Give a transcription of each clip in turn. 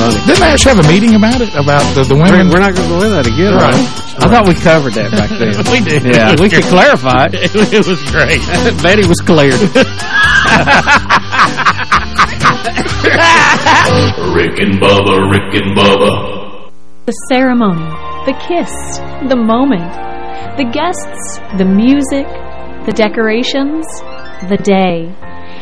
funny. Didn't they actually have a meeting about it? About the, the women? We're, we're not going to go into that again, right? right? I thought we covered that back then. we did. Yeah, we could clarify it. It was great. Betty was cleared. Rick and Bubba, Rick and Bubba. The ceremony, the kiss, the moment, the guests, the music, the decorations, the day.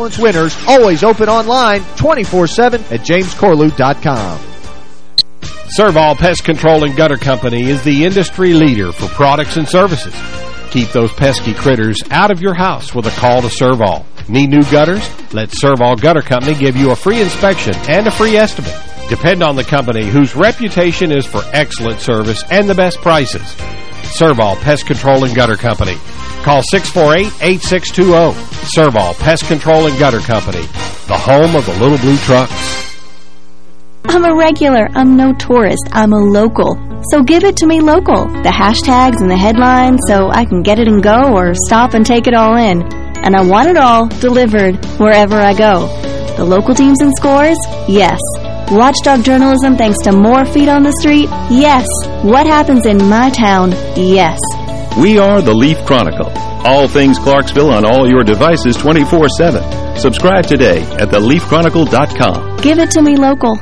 Excellence winners, always open online 24-7 at jamescorlew.com. Servall Pest Control and Gutter Company is the industry leader for products and services. Keep those pesky critters out of your house with a call to Servall. Need new gutters? Let Servall Gutter Company give you a free inspection and a free estimate. Depend on the company whose reputation is for excellent service and the best prices. Servall Pest Control and Gutter Company. Call 648-8620. Servall Pest Control and Gutter Company, the home of the little blue trucks. I'm a regular. I'm no tourist. I'm a local. So give it to me local. The hashtags and the headlines so I can get it and go or stop and take it all in. And I want it all delivered wherever I go. The local teams and scores? Yes. Watchdog journalism thanks to more feet on the street? Yes. What happens in my town? Yes. We are the Leaf Chronicle. All things Clarksville on all your devices 24-7. Subscribe today at theleafchronicle.com. Give it to me local.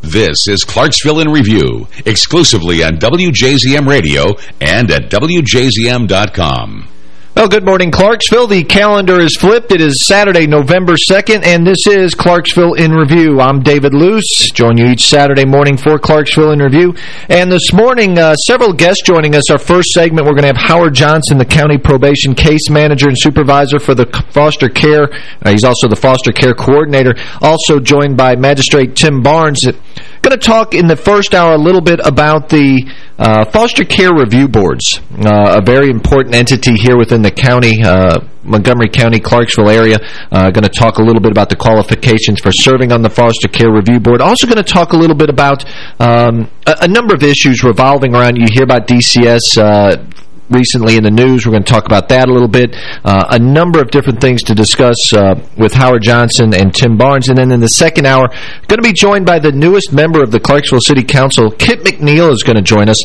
This is Clarksville in Review, exclusively on WJZM Radio and at WJZM.com. Well, good morning, Clarksville. The calendar is flipped. It is Saturday, November 2nd, and this is Clarksville in Review. I'm David Luce. Join you each Saturday morning for Clarksville in Review. And this morning, uh, several guests joining us. Our first segment, we're going to have Howard Johnson, the County Probation Case Manager and Supervisor for the foster care. Uh, he's also the foster care coordinator. Also joined by Magistrate Tim Barnes. Going to talk in the first hour a little bit about the uh, foster care review boards, uh, a very important entity here within the county, uh, Montgomery County, Clarksville area. Uh, going to talk a little bit about the qualifications for serving on the foster care review board. Also going to talk a little bit about um, a, a, number of issues revolving around, you hear about DCS uh, recently in the news. We're going to talk about that a little bit. Uh, a number of different things to discuss uh, with Howard Johnson and Tim Barnes. And then in the second hour, going to be joined by the newest member of the Clarksville City Council. Kit McNeil is going to join us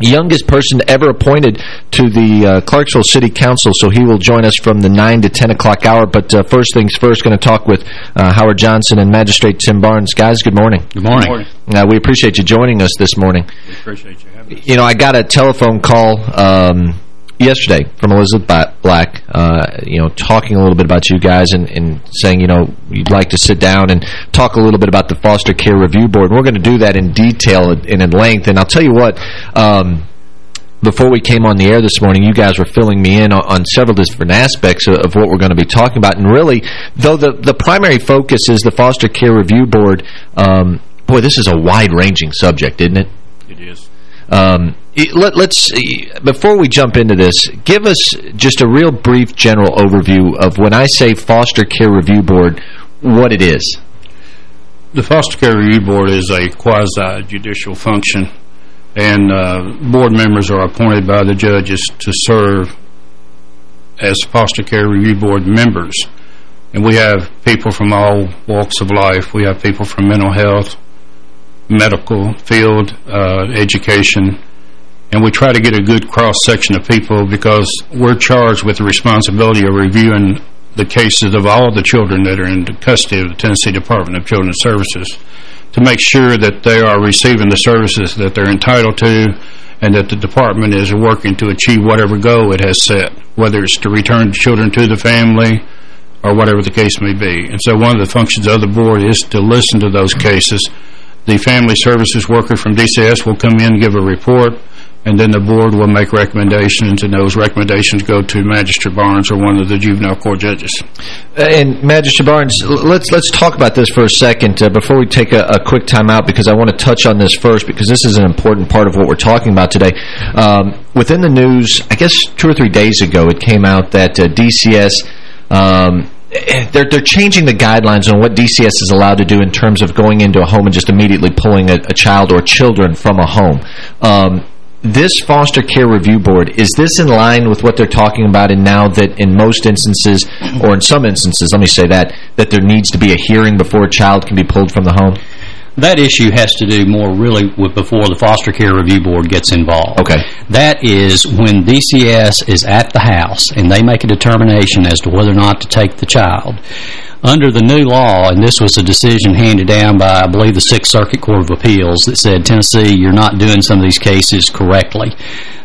youngest person ever appointed to the uh, Clarksville City Council, so he will join us from the 9 to 10 o'clock hour. But uh, first things first, going to talk with uh, Howard Johnson and Magistrate Tim Barnes. Guys, good morning. Good morning. Good morning. Uh, we appreciate you joining us this morning. We appreciate you having us. You know, I got a telephone call um, yesterday from Elizabeth Black, uh, you know, talking a little bit about you guys and, and, saying, you know, you'd like to sit down and talk a little bit about the Foster Care Review Board. We're going to do that in detail and in length. And I'll tell you what, um, before we came on the air this morning, you guys were filling me in on, on several different aspects of, of, what we're going to be talking about. And really, though the, the primary focus is the Foster Care Review Board, um, boy, this is a wide-ranging subject, isn't it? It is. Um, let, us before we jump into this, give us just a real brief general overview of when I say Foster Care Review Board, what it is. The Foster Care Review Board is a quasi-judicial function, and uh, board members are appointed by the judges to serve as Foster Care Review Board members. And we have people from all walks of life. We have people from mental health, medical field, uh, education, and we try to get a good cross-section of people because we're charged with the responsibility of reviewing the cases of all the children that are in the custody of the Tennessee Department of Children's Services to make sure that they are receiving the services that they're entitled to and that the department is working to achieve whatever goal it has set, whether it's to return children to the family or whatever the case may be. And so one of the functions of the board is to listen to those cases. The family services worker from DCS will come in and give a report and then the board will make recommendations, and those recommendations go to Magistrate Barnes or one of the juvenile court judges. Uh, and Magistrate Barnes, let's let's talk about this for a second uh, before we take a, a, quick time out, because I want to touch on this first, because this is an important part of what we're talking about today. Um, within the news, I guess two or three days ago, it came out that uh, DCS... Um, they're they're changing the guidelines on what DCS is allowed to do in terms of going into a home and just immediately pulling a, a child or children from a home. Um, this foster care review board, is this in line with what they're talking about and now that in most instances, or in some instances, let me say that, that there needs to be a hearing before a child can be pulled from the home? That issue has to do more really with before the Foster Care Review Board gets involved. Okay. That is when DCS is at the house and they make a determination as to whether or not to take the child under the new law, and this was a decision handed down by, I believe, the Sixth Circuit Court of Appeals that said, Tennessee, you're not doing some of these cases correctly.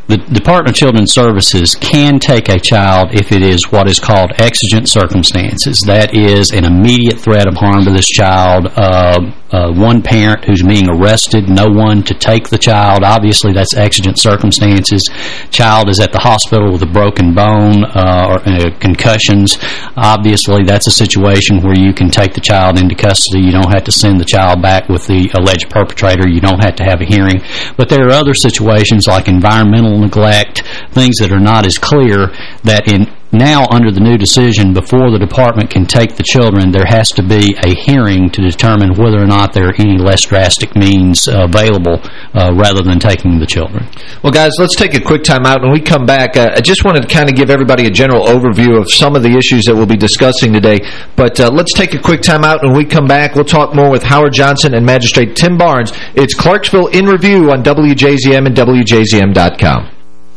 The Department of Children's Services can take a child if it is what is called exigent circumstances. That is an immediate threat of harm to this child. Uh, uh, one parent who's being arrested, no one to take the child. Obviously, that's exigent circumstances. Child is at the hospital with a broken bone uh, or uh, concussions. Obviously, that's a situation where you can take the child into custody. You don't have to send the child back with the alleged perpetrator. You don't have to have a hearing. But there are other situations like environmental neglect, things that are not as clear, that in now under the new decision, before the department can take the children, there has to be a hearing to determine whether or not there are any less drastic means uh, available uh, rather than taking the children. Well, guys, let's take a quick time out. When we come back, uh, I just wanted to kind of give everybody a general overview of some of the issues that we'll be discussing today. But uh, let's take a quick time out. When we come back, we'll talk more with Howard Johnson and Magistrate Tim Barnes. It's Clarksville in Review on WJZM and WJZM.com.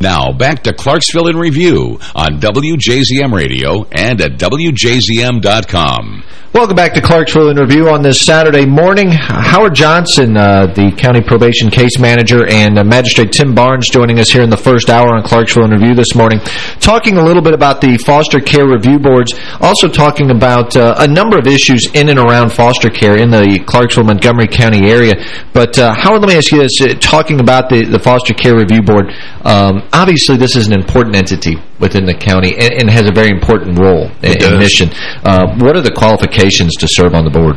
Now, back to Clarksville in Review on WJZM Radio and at WJZM.com. Welcome back to Clarksville in Review on this Saturday morning. Howard Johnson, uh, the County Probation Case Manager, and uh, Magistrate Tim Barnes joining us here in the first hour on Clarksville in Review this morning, talking a little bit about the foster care review boards, also talking about uh, a number of issues in and around foster care in the Clarksville-Montgomery County area. But, uh, Howard, let me ask you this, uh, talking about the, the foster care review board, um, obviously this is an important entity within the county and, and has a very important role and, and mission. Uh, what are the qualifications to serve on the board?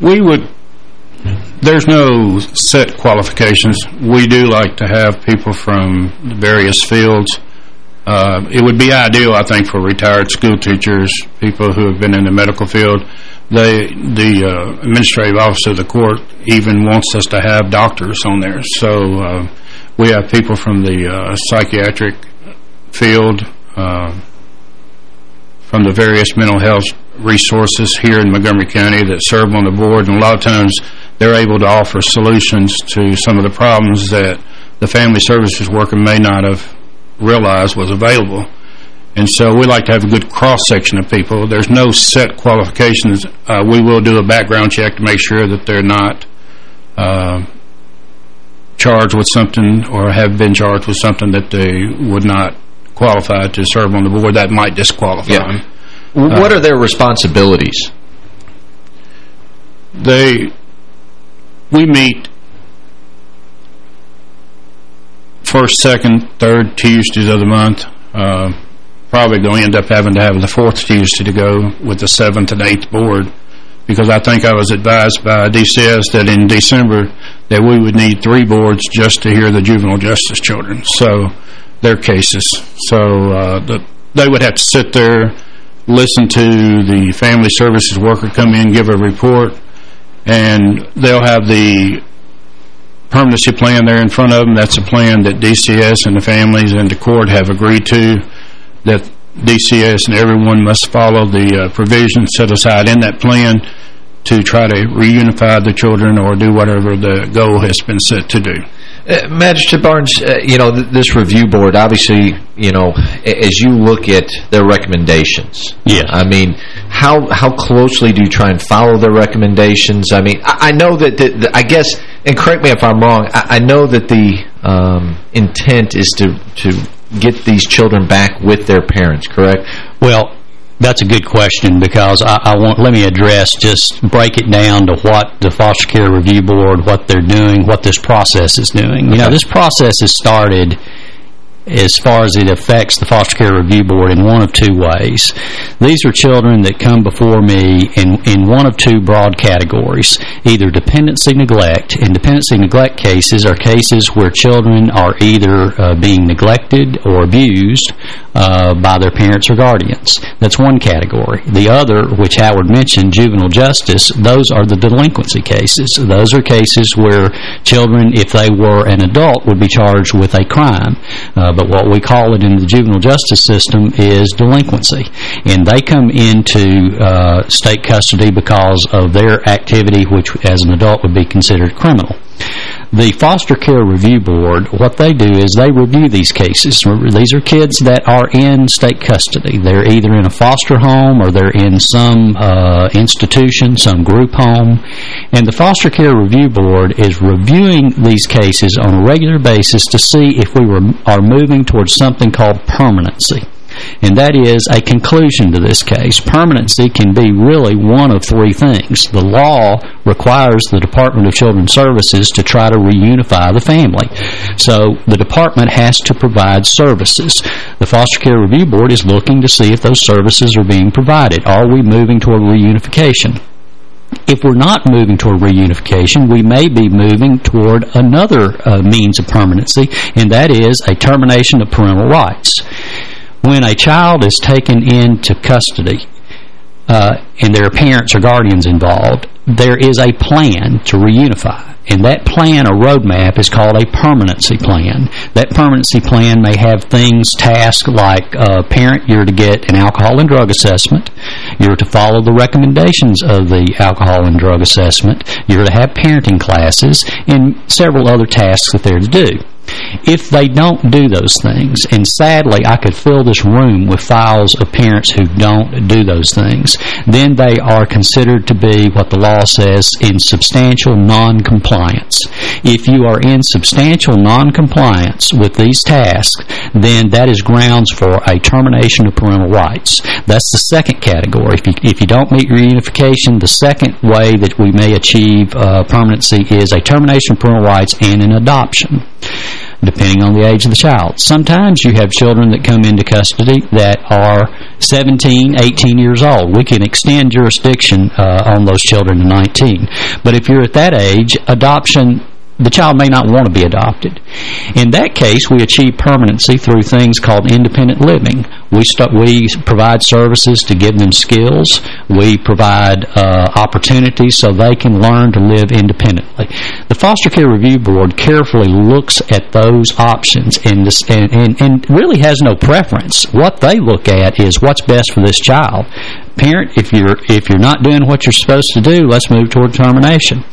We would, there's no set qualifications. We do like to have people from various fields. Uh, it would be ideal, I think, for retired school teachers, people who have been in the medical field. They, the uh, administrative office of the court even wants us to have doctors on there. So uh, we have people from the uh, psychiatric field, uh, from the various mental health resources here in Montgomery County that serve on the board, and a lot of times they're able to offer solutions to some of the problems that the family services worker may not have realized was available. And so we like to have a good cross-section of people. There's no set qualifications. Uh, we will do a background check to make sure that they're not uh, charged with something or have been charged with something that they would not qualify to serve on the board. That might disqualify Yeah. them. What Uh, are their responsibilities? They, we meet first, second, third Tuesdays of the month. Uh, probably going to end up having to have the fourth Tuesday to go with the seventh and eighth board because I think I was advised by DCS that in December that we would need three boards just to hear the juvenile justice children. So their cases. So uh, the, they would have to sit there, listen to the family services worker come in, give a report, and they'll have the permanency plan there in front of them. That's a plan that DCS and the families and the court have agreed to that DCS and everyone must follow the uh, provisions set aside in that plan to try to reunify the children or do whatever the goal has been set to do. Uh, Magistrate Barnes, uh, you know, th this review board, obviously, you know, as you look at their recommendations, yeah. I mean, how how closely do you try and follow their recommendations? I mean, I, I know that, the, the, I guess, and correct me if I'm wrong, I, I know that the um, intent is to, to get these children back with their parents, correct? Well, that's a good question because I, I want let me address just break it down to what the foster care review board, what they're doing, what this process is doing. You know, this process has started as far as it affects the foster care review board in one of two ways. These are children that come before me in, in one of two broad categories, either dependency neglect. And dependency neglect cases are cases where children are either uh, being neglected or abused uh, by their parents or guardians. That's one category. The other, which Howard mentioned, juvenile justice, those are the delinquency cases. Those are cases where children, if they were an adult, would be charged with a crime. Uh, but what we call it in the juvenile justice system is delinquency. And they come into uh, state custody because of their activity, which as an adult would be considered criminal. The Foster Care Review Board, what they do is they review these cases. These are kids that are in state custody. They're either in a foster home or they're in some uh, institution, some group home. And the Foster Care Review Board is reviewing these cases on a regular basis to see if we were, are moving towards something called permanency and that is a conclusion to this case. Permanency can be really one of three things. The law requires the Department of Children's Services to try to reunify the family. So the department has to provide services. The Foster Care Review Board is looking to see if those services are being provided. Are we moving toward reunification? If we're not moving toward reunification, we may be moving toward another uh, means of permanency, and that is a termination of parental rights. When a child is taken into custody uh, and there are parents or guardians involved, there is a plan to reunify. And that plan or roadmap is called a permanency plan. That permanency plan may have things tasked like, uh, parent, you're to get an alcohol and drug assessment. You're to follow the recommendations of the alcohol and drug assessment. You're to have parenting classes and several other tasks that they're to do. If they don't do those things, and sadly I could fill this room with files of parents who don't do those things, then they are considered to be what the law says in substantial non-compliance. If you are in substantial non-compliance with these tasks, then that is grounds for a termination of parental rights. That's the second category. If you, if you don't meet reunification, the second way that we may achieve uh, permanency is a termination of parental rights and an adoption depending on the age of the child. Sometimes you have children that come into custody that are 17, 18 years old. We can extend jurisdiction uh, on those children to 19. But if you're at that age, adoption the child may not want to be adopted. In that case, we achieve permanency through things called independent living. We we provide services to give them skills. We provide uh, opportunities so they can learn to live independently. The Foster Care Review Board carefully looks at those options and, this, and, and, and really has no preference. What they look at is what's best for this child. Parent, if you're if you're not doing what you're supposed to do, let's move toward termination.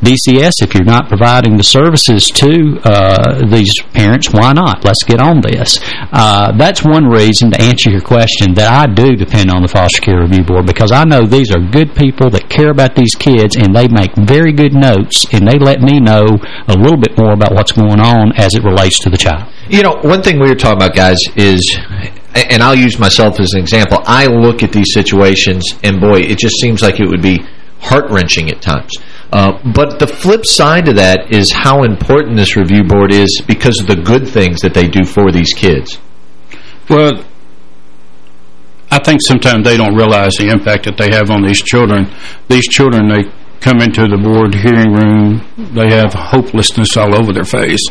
DCS, if you're not providing the services to uh, these parents, why not? Let's get on this. Uh, that's one reason to answer your question that I do depend on the Foster Care Review Board because I know these are good people that care about these kids and they make very good notes and they let me know a little bit more about what's going on as it relates to the child. You know, one thing we were talking about, guys, is and I'll use myself as an example. I look at these situations, and boy, it just seems like it would be heart-wrenching at times. Uh, but the flip side to that is how important this review board is because of the good things that they do for these kids. Well, I think sometimes they don't realize the impact that they have on these children. These children, they come into the board hearing room, they have hopelessness all over their face.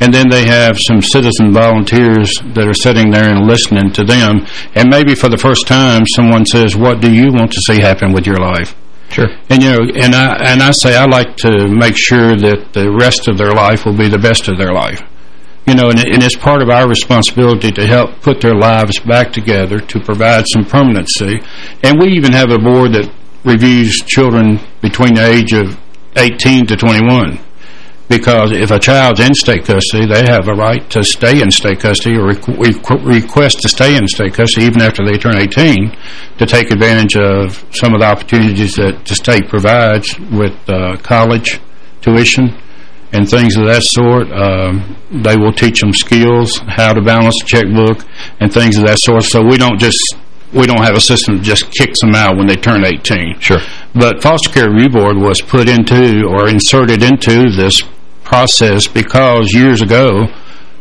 And then they have some citizen volunteers that are sitting there and listening to them. And maybe for the first time, someone says, what do you want to see happen with your life? Sure. And you know, and I and I say I like to make sure that the rest of their life will be the best of their life. You know, and, and it's part of our responsibility to help put their lives back together to provide some permanency. And we even have a board that reviews children between the age of 18 to 21 because if a child's in state custody, they have a right to stay in state custody or request to stay in state custody even after they turn 18 to take advantage of some of the opportunities that the state provides with uh, college tuition and things of that sort. Um, they will teach them skills, how to balance a checkbook, and things of that sort. So we don't just we don't have a system that just kicks them out when they turn 18. Sure. But Foster Care Review Board was put into or inserted into this process because years ago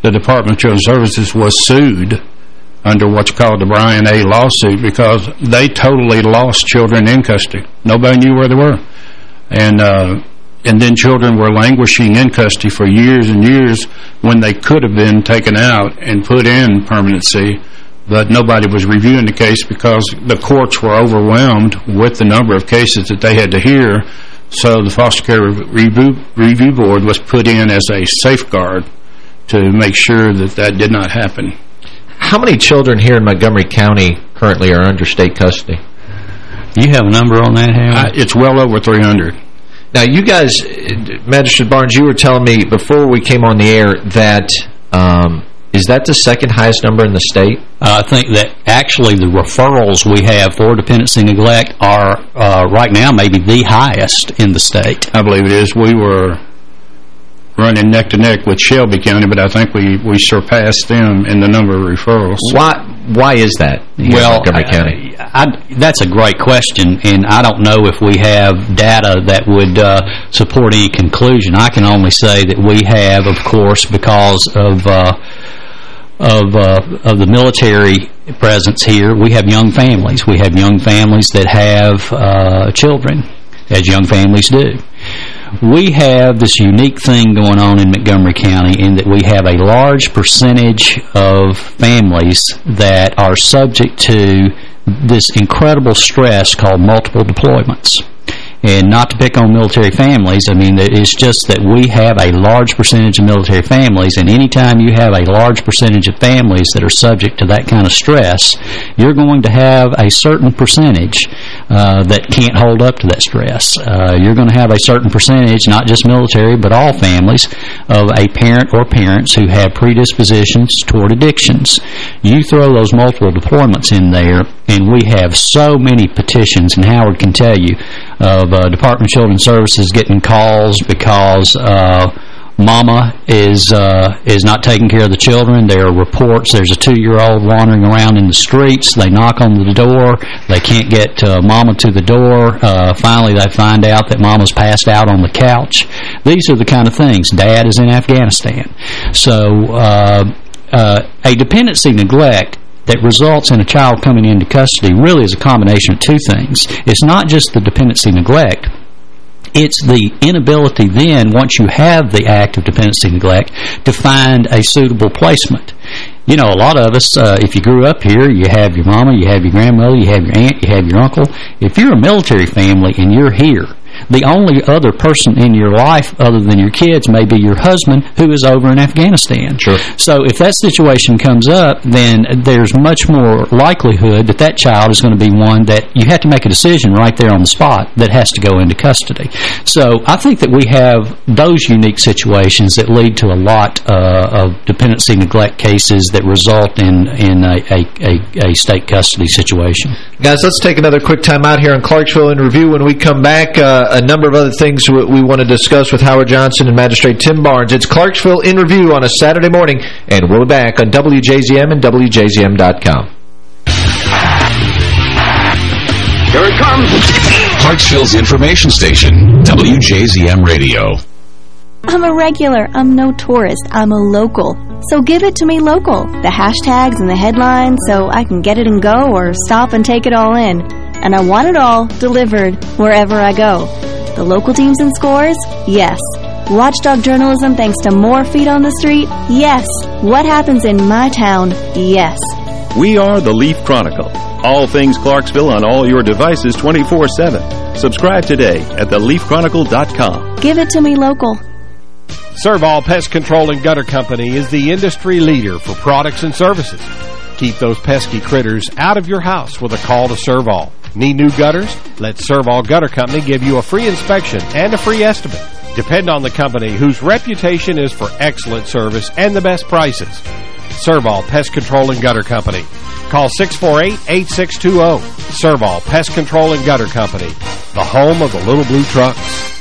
the Department of Children's Services was sued under what's called the Brian A. lawsuit because they totally lost children in custody. Nobody knew where they were. And uh, and then children were languishing in custody for years and years when they could have been taken out and put in permanency, but nobody was reviewing the case because the courts were overwhelmed with the number of cases that they had to hear so the Foster Care Review, Review Board was put in as a safeguard to make sure that that did not happen. How many children here in Montgomery County currently are under state custody? You have a number on that, Howard? It's well over 300. Now, you guys, Magistrate Barnes, you were telling me before we came on the air that um, is that the second highest number in the state? Uh, I think that actually the referrals we have for dependency neglect are uh, right now maybe the highest in the state. I believe it is. We were running neck to neck with Shelby County, but I think we we surpassed them in the number of referrals. Why why is that? well, Montgomery County. I, I, that's a great question, and I don't know if we have data that would uh, support any conclusion. I can only say that we have, of course, because of uh, of uh, of the military presence here, we have young families. We have young families that have uh, children. as young families do. We have this unique thing going on in Montgomery County in that we have a large percentage of families that are subject to this incredible stress called multiple deployments. And not to pick on military families, I mean, it's just that we have a large percentage of military families, and anytime you have a large percentage of families that are subject to that kind of stress, you're going to have a certain percentage uh, that can't hold up to that stress. Uh, you're going to have a certain percentage, not just military, but all families, of a parent or parents who have predispositions toward addictions. You throw those multiple deployments in there, and we have so many petitions, and Howard can tell you, of uh, Department of Children's Services getting calls because uh, mama is uh, is not taking care of the children. There are reports there's a two-year-old wandering around in the streets. They knock on the door. They can't get uh, mama to the door. Uh, finally, they find out that mama's passed out on the couch. These are the kind of things. Dad is in Afghanistan. So uh, uh, a dependency neglect that results in a child coming into custody really is a combination of two things. It's not just the dependency neglect, it's the inability then, once you have the act of dependency neglect, to find a suitable placement. You know, a lot of us, uh, if you grew up here, you have your mama, you have your grandmother, you have your aunt, you have your uncle. If you're a military family and you're here, the only other person in your life other than your kids may be your husband who is over in Afghanistan. Sure. So if that situation comes up, then there's much more likelihood that that child is going to be one that you have to make a decision right there on the spot that has to go into custody. So I think that we have those unique situations that lead to a lot uh, of dependency neglect cases that result in, in a, a, a, state custody situation. Guys, let's take another quick time out here in Clarksville and Review. When we come back, uh, a number of other things we, we want to discuss with Howard Johnson and Magistrate Tim Barnes. It's Clarksville in Review on a Saturday morning, and we'll be back on WJZM and WJZM.com. Here it comes. Clarksville's information station, WJZM Radio. I'm a regular. I'm no tourist. I'm a local. So give it to me local. The hashtags and the headlines so I can get it and go or stop and take it all in. And I want it all delivered wherever I go. The local teams and scores? Yes. Watchdog journalism thanks to more feet on the street? Yes. What happens in my town? Yes. We are the Leaf Chronicle. All things Clarksville on all your devices 24-7. Subscribe today at theleafchronicle.com. Give it to me local. Servall Pest Control and Gutter Company is the industry leader for products and services. Keep those pesky critters out of your house with a call to Servall. Need new gutters? Let Servall Gutter Company give you a free inspection and a free estimate. Depend on the company whose reputation is for excellent service and the best prices. Servall Pest Control and Gutter Company. Call 648-8620. Servall Pest Control and Gutter Company, the home of the little blue trucks.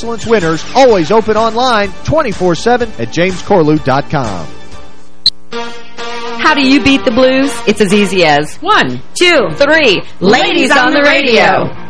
Excellence winners, always open online 24-7 at jamescorlew.com. How do you beat the blues? It's as easy as one, two, three. Ladies, on, the radio.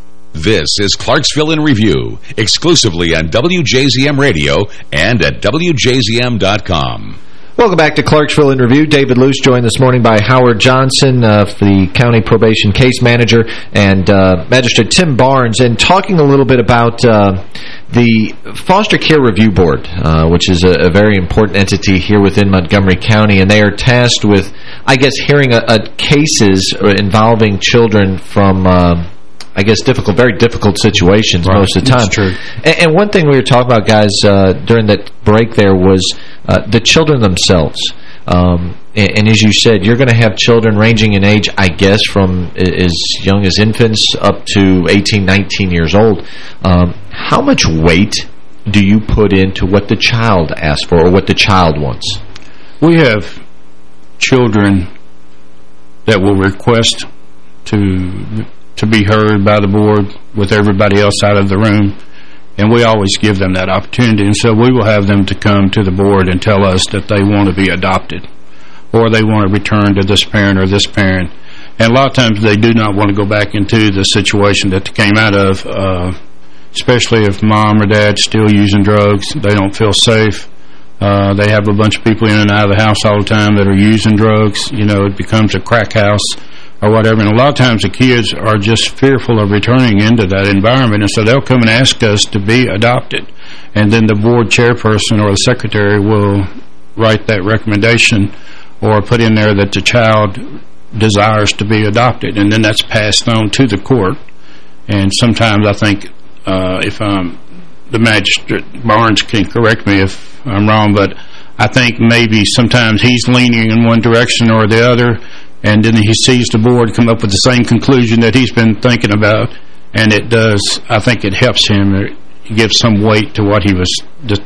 This is Clarksville in Review, exclusively on WJZM Radio and at WJZM.com. Welcome back to Clarksville in Review. David Luce joined this morning by Howard Johnson, uh, the County Probation Case Manager, and uh, Magistrate Tim Barnes, and talking a little bit about uh, the Foster Care Review Board, uh, which is a, a, very important entity here within Montgomery County, and they are tasked with, I guess, hearing a, a cases involving children from... I guess, difficult, very difficult situations right. most of the time. That's true. And, and, one thing we were talking about, guys, uh, during that break there was uh, the children themselves. Um, and, and, as you said, you're going to have children ranging in age, I guess, from as young as infants up to 18, 19 years old. Um, how much weight do you put into what the child asks for or what the child wants? We have children that will request to to be heard by the board with everybody else out of the room. And we always give them that opportunity. And so we will have them to come to the board and tell us that they want to be adopted or they want to return to this parent or this parent. And a lot of times they do not want to go back into the situation that they came out of, uh, especially if mom or dad's still using drugs. They don't feel safe. Uh, they have a bunch of people in and out of the house all the time that are using drugs. You know, it becomes a crack house or whatever. And a lot of times the kids are just fearful of returning into that environment, and so they'll come and ask us to be adopted. And then the board chairperson or the secretary will write that recommendation or put in there that the child desires to be adopted, and then that's passed on to the court. And sometimes I think uh, if I'm the magistrate, Barnes can correct me if I'm wrong, but I think maybe sometimes he's leaning in one direction or the other, and then he sees the board come up with the same conclusion that he's been thinking about, and it does, I think it helps him give some weight to what he was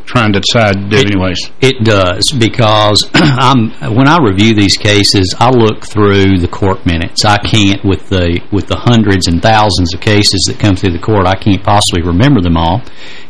trying to decide it, anyways. It does, because I'm when I review these cases, I look through the court minutes. I can't, with the with the hundreds and thousands of cases that come through the court, I can't possibly remember them all.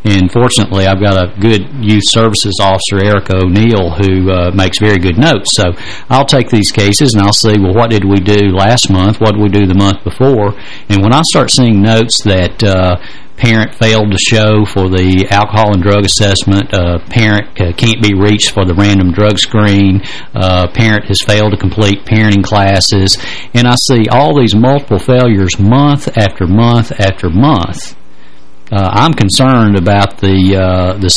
And fortunately, I've got a good youth services officer, Erica O'Neill, who uh, makes very good notes. So I'll take these cases and I'll see, well, what did we do last month? What did we do the month before? And when I start seeing notes that uh, parent failed to show for the alcohol and drug assessment, uh, parent uh, can't be reached for the random drug screen, uh, parent has failed to complete parenting classes, and I see all these multiple failures month after month after month. Uh, I'm concerned about the, uh, the,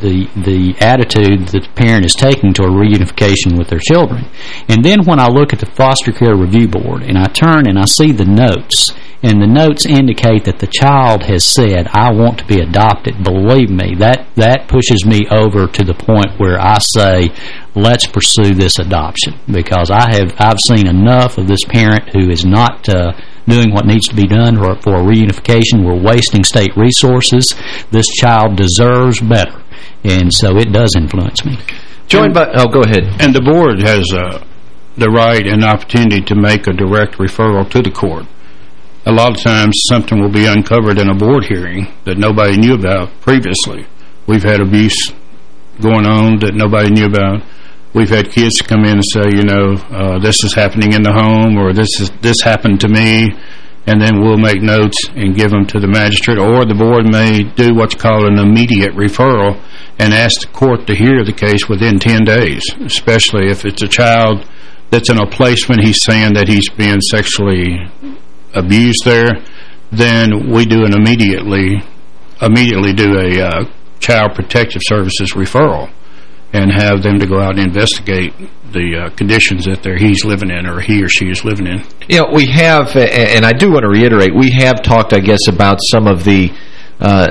the the attitude that the parent is taking to a reunification with their children. And then when I look at the foster care review board and I turn and I see the notes and the notes indicate that the child has said, I want to be adopted, believe me, that, that pushes me over to the point where I say, let's pursue this adoption. Because I have I've seen enough of this parent who is not uh, doing what needs to be done for, for reunification. We're wasting state resources. This child deserves better. And so it does influence me. Joined by, oh, go ahead. And the board has uh, the right and opportunity to make a direct referral to the court a lot of times something will be uncovered in a board hearing that nobody knew about previously. We've had abuse going on that nobody knew about. We've had kids come in and say, you know, uh, this is happening in the home or this is this happened to me, and then we'll make notes and give them to the magistrate, or the board may do what's called an immediate referral and ask the court to hear the case within 10 days, especially if it's a child that's in a place when he's saying that he's being sexually abuse there, then we do an immediately immediately do a uh, child protective services referral and have them to go out and investigate the uh, conditions that he's living in or he or she is living in. You know, we have, and I do want to reiterate, we have talked, I guess, about some of the uh,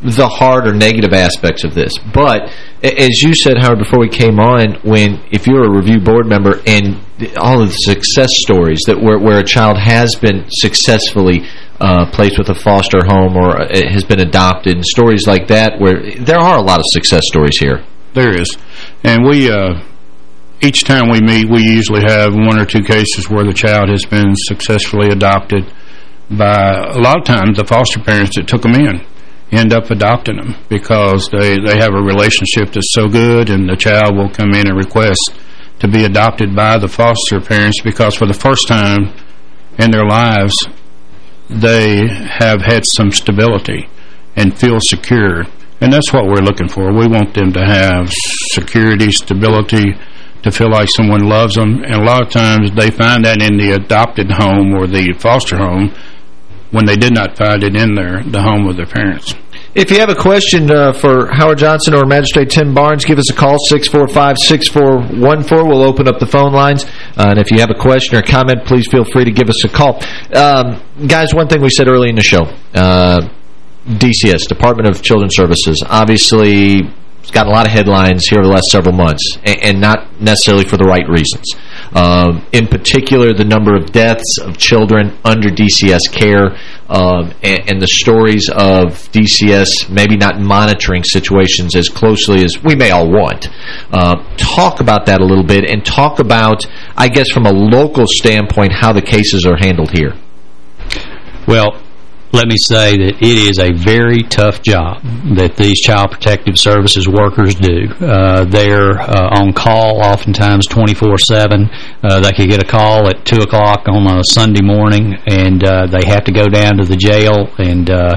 the hard or negative aspects of this. But as you said, Howard, before we came on, when if you're a review board member and all of the success stories that where, where a child has been successfully uh, placed with a foster home or uh, has been adopted, and stories like that, where there are a lot of success stories here. There is. And we... Uh, each time we meet, we usually have one or two cases where the child has been successfully adopted by, a lot of times, the foster parents that took them in end up adopting them because they, they have a relationship that's so good and the child will come in and request to be adopted by the foster parents because for the first time in their lives they have had some stability and feel secure. And that's what we're looking for. We want them to have security, stability, to feel like someone loves them. And a lot of times they find that in the adopted home or the foster home when they did not find it in their the home of their parents. If you have a question uh, for Howard Johnson or Magistrate Tim Barnes, give us a call, 645-6414. We'll open up the phone lines. Uh, and if you have a question or comment, please feel free to give us a call. Um, guys, one thing we said early in the show, uh, DCS, Department of Children's Services, obviously it's got a lot of headlines here over the last several months, and, and not necessarily for the right reasons. Um, in particular, the number of deaths of children under DCS care um, and, and, the stories of DCS maybe not monitoring situations as closely as we may all want. Uh, talk about that a little bit and talk about, I guess, from a local standpoint, how the cases are handled here. Well, let me say that it is a very tough job that these Child Protective Services workers do. Uh, they're uh, on call oftentimes 24-7. Uh, they could get a call at 2 o'clock on a Sunday morning, and uh, they have to go down to the jail and uh,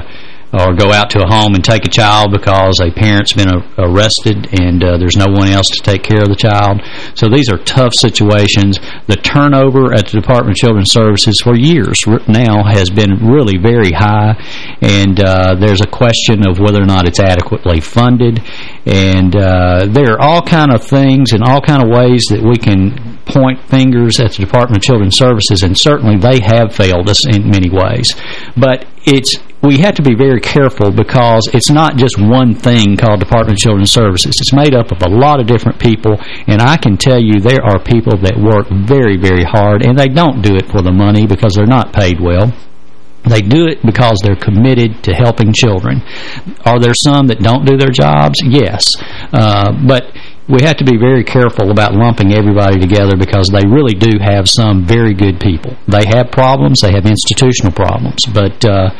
or go out to a home and take a child because a parent's been arrested and uh, there's no one else to take care of the child. So these are tough situations. The turnover at the Department of Children's Services for years now has been really very high and uh, there's a question of whether or not it's adequately funded and uh, there are all kind of things and all kind of ways that we can point fingers at the Department of Children's Services and certainly they have failed us in many ways. But it's we have to be very careful because it's not just one thing called Department of Children's Services. It's made up of a lot of different people, and I can tell you there are people that work very, very hard, and they don't do it for the money because they're not paid well. They do it because they're committed to helping children. Are there some that don't do their jobs? Yes. Uh, but we have to be very careful about lumping everybody together because they really do have some very good people. They have problems. They have institutional problems. But uh,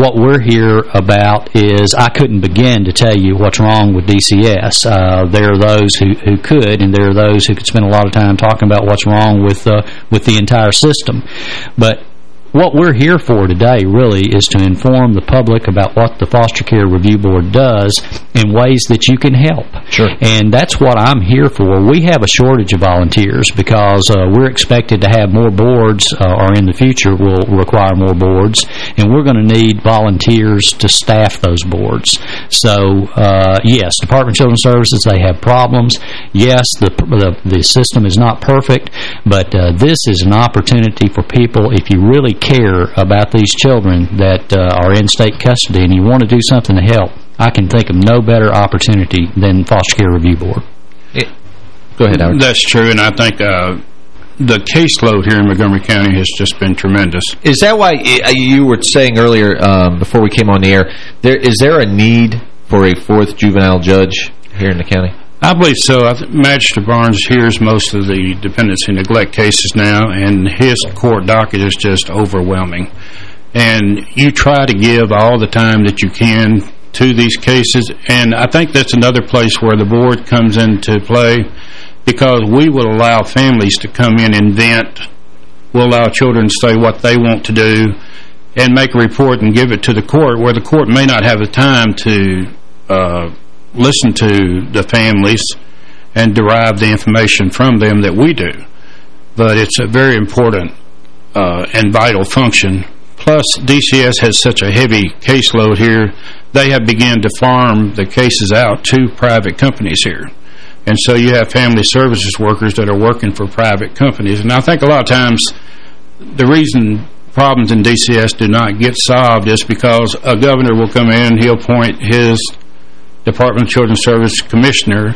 what we're here about is I couldn't begin to tell you what's wrong with DCS. Uh, there are those who, who could, and there are those who could spend a lot of time talking about what's wrong with uh, with the entire system. But what we're here for today really is to inform the public about what the Foster Care Review Board does in ways that you can help. Sure. And that's what I'm here for. We have a shortage of volunteers because uh, we're expected to have more boards, uh, or in the future will require more boards, and we're going to need volunteers to staff those boards. So, uh, yes, Department of Children's Services, they have problems. Yes, the, the, the system is not perfect, but uh, this is an opportunity for people, if you really care about these children that uh, are in state custody and you want to do something to help, I can think of no better opportunity than Foster Care Review Board. Yeah. Go ahead, Howard. That's true, and I think uh, the caseload here in Montgomery County has just been tremendous. Is that why uh, you were saying earlier, um, before we came on the air, there is there a need for a fourth juvenile judge here in the county? I believe so. I Magistrate Barnes hears most of the dependency neglect cases now, and his court docket is just overwhelming. And you try to give all the time that you can to these cases, and I think that's another place where the board comes into play because we will allow families to come in and vent. We'll allow children to say what they want to do and make a report and give it to the court where the court may not have the time to uh, listen to the families and derive the information from them that we do. But it's a very important uh, and vital function. Plus, DCS has such a heavy caseload here, they have begun to farm the cases out to private companies here. And so you have family services workers that are working for private companies. And I think a lot of times the reason problems in DCS do not get solved is because a governor will come in, he'll appoint his Department of Children's Service Commissioner,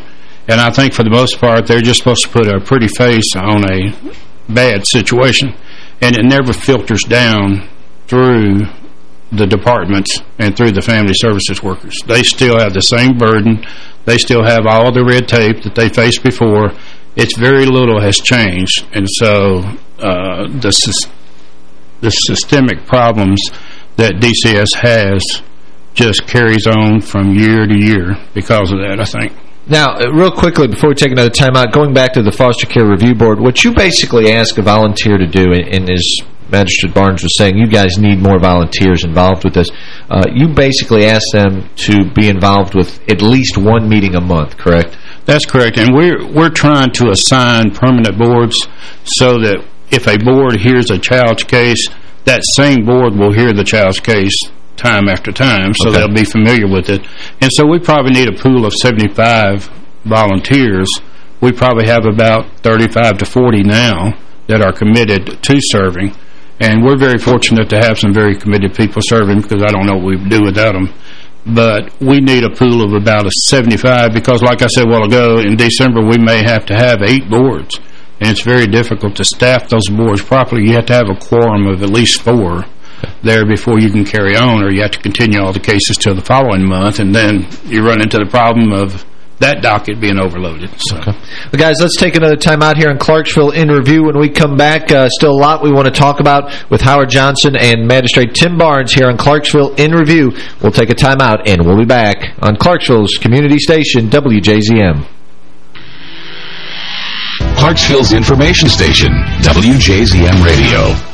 and I think for the most part they're just supposed to put a pretty face on a bad situation, and it never filters down through the departments and through the family services workers. They still have the same burden. They still have all the red tape that they faced before. It's very little has changed, and so uh, the, the systemic problems that DCS has just carries on from year to year because of that, I think. Now, uh, real quickly, before we take another time out, going back to the Foster Care Review Board, what you basically ask a volunteer to do, and as Magistrate Barnes was saying, you guys need more volunteers involved with this. Uh, you basically ask them to be involved with at least one meeting a month, correct? That's correct, and we're we're trying to assign permanent boards so that if a board hears a child's case, that same board will hear the child's case time after time, so Okay. they'll be familiar with it. And so we probably need a pool of 75 volunteers. We probably have about 35 to 40 now that are committed to serving. And we're very fortunate to have some very committed people serving because I don't know what we'd do without them. But we need a pool of about a 75 because, like I said a while ago, in December we may have to have eight boards. And it's very difficult to staff those boards properly. You have to have a quorum of at least four there before you can carry on, or you have to continue all the cases till the following month, and then you run into the problem of that docket being overloaded. So. Well, guys, let's take another time out here in Clarksville in review. When we come back, uh, still a lot we want to talk about with Howard Johnson and Magistrate Tim Barnes here in Clarksville in review. We'll take a time out, and we'll be back on Clarksville's community station, WJZM. Clarksville's information station, WJZM Radio.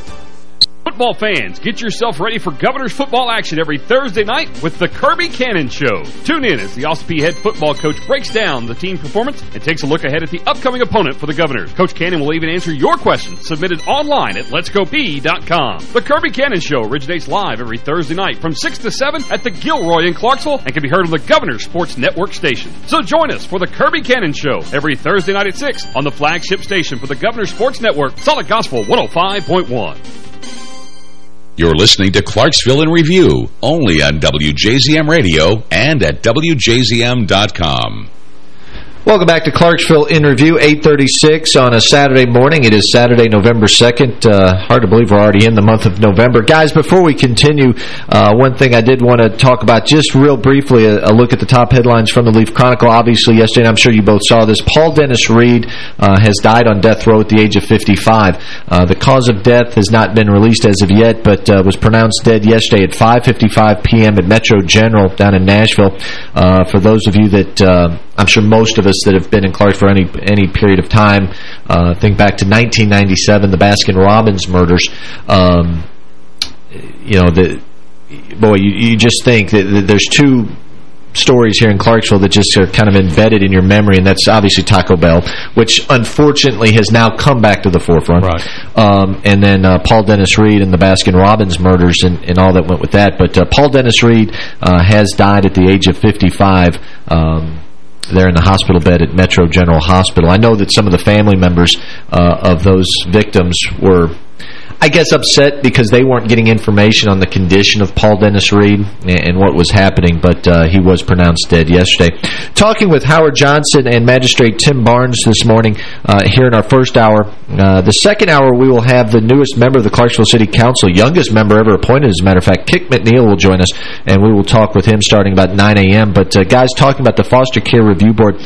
Football fans, get yourself ready for Governor's football action every Thursday night with the Kirby Cannon Show. Tune in as the Austin Peay head football coach breaks down the team performance and takes a look ahead at the upcoming opponent for the Governors. Coach Cannon will even answer your questions submitted online at letsgopeay.com. The Kirby Cannon Show originates live every Thursday night from 6 to 7 at the Gilroy in Clarksville and can be heard on the Governor's Sports Network station. So join us for the Kirby Cannon Show every Thursday night at 6 on the flagship station for the Governor's Sports Network, Solid Gospel 105.1. You're listening to Clarksville in Review, only on WJZM Radio and at WJZM.com. Welcome back to Clarksville in Review, 836 on a Saturday morning. It is Saturday, November 2nd. Uh, hard to believe we're already in the month of November. Guys, before we continue, uh, one thing I did want to talk about just real briefly, a, a, look at the top headlines from the Leaf Chronicle. Obviously, yesterday, I'm sure you both saw this, Paul Dennis Reid uh, has died on death row at the age of 55. Uh, the cause of death has not been released as of yet, but uh, was pronounced dead yesterday at 5.55 p.m. at Metro General down in Nashville. Uh, for those of you that... I'm sure most of us that have been in Clarksville for any any period of time uh, think back to 1997, the Baskin-Robbins murders. Um, you know, the boy, you, you just think that, that there's two stories here in Clarksville that just are kind of embedded in your memory, and that's obviously Taco Bell, which unfortunately has now come back to the forefront. Right. Um, and then uh, Paul Dennis Reid and the Baskin-Robbins murders and, and, all that went with that. But uh, Paul Dennis Reid uh, has died at the age of 55. Um, there in the hospital bed at Metro General Hospital. I know that some of the family members uh, of those victims were, I guess, upset because they weren't getting information on the condition of Paul Dennis Reid and, what was happening, but uh, he was pronounced dead yesterday. Talking with Howard Johnson and Magistrate Tim Barnes this morning uh, here in our first hour. Uh, the second hour, we will have the newest member of the Clarksville City Council, youngest member ever appointed, as a matter of fact. Kip McNeil will join us, and we will talk with him starting about 9 a.m. But, uh, guys, talking about the Foster Care Review Board,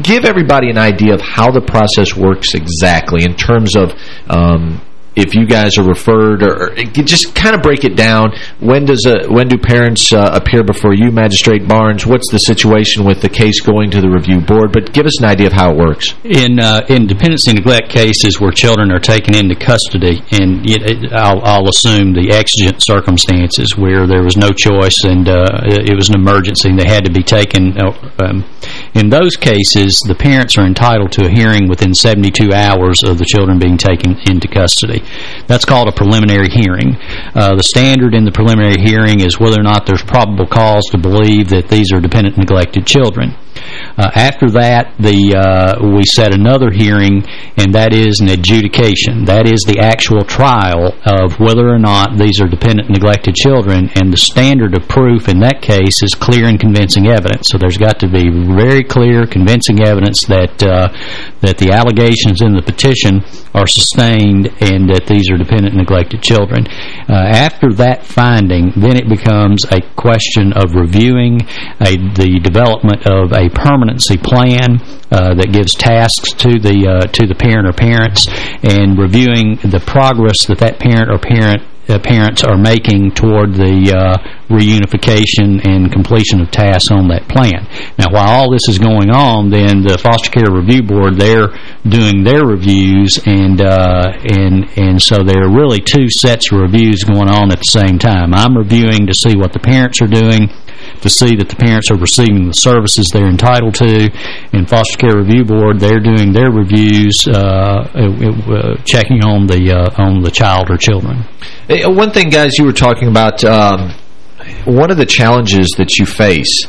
give everybody an idea of how the process works exactly in terms of um, if you guys are referred, or, or just kind of break it down. When does a, when do parents uh, appear before you, Magistrate Barnes? What's the situation with the case going to the review board? But give us an idea of how it works. In uh, in dependency neglect cases where children are taken into custody, and it, I'll, I'll, assume the exigent circumstances where there was no choice and uh, it was an emergency and they had to be taken. Uh, um, in those cases, the parents are entitled to a hearing within 72 hours of the children being taken into custody. That's called a preliminary hearing. Uh, the standard in the preliminary hearing is whether or not there's probable cause to believe that these are dependent neglected children. Uh, after that, the uh, we set another hearing, and that is an adjudication. That is the actual trial of whether or not these are dependent neglected children, and the standard of proof in that case is clear and convincing evidence. So there's got to be very clear, convincing evidence that uh, that the allegations in the petition are sustained and that these are dependent neglected children. Uh, after that finding, then it becomes a question of reviewing a, the development of a permanency plan uh, that gives tasks to the uh, to the parent or parents and reviewing the progress that that parent or parent uh, parents are making toward the uh, reunification and completion of tasks on that plan. Now, while all this is going on, then the Foster Care Review Board, they're doing their reviews, and uh, and and so there are really two sets of reviews going on at the same time. I'm reviewing to see what the parents are doing, to see that the parents are receiving the services they're entitled to. And Foster Care Review Board, they're doing their reviews, uh, uh, checking on the uh, on the child or children. One thing, guys, you were talking about, um, one of the challenges that you face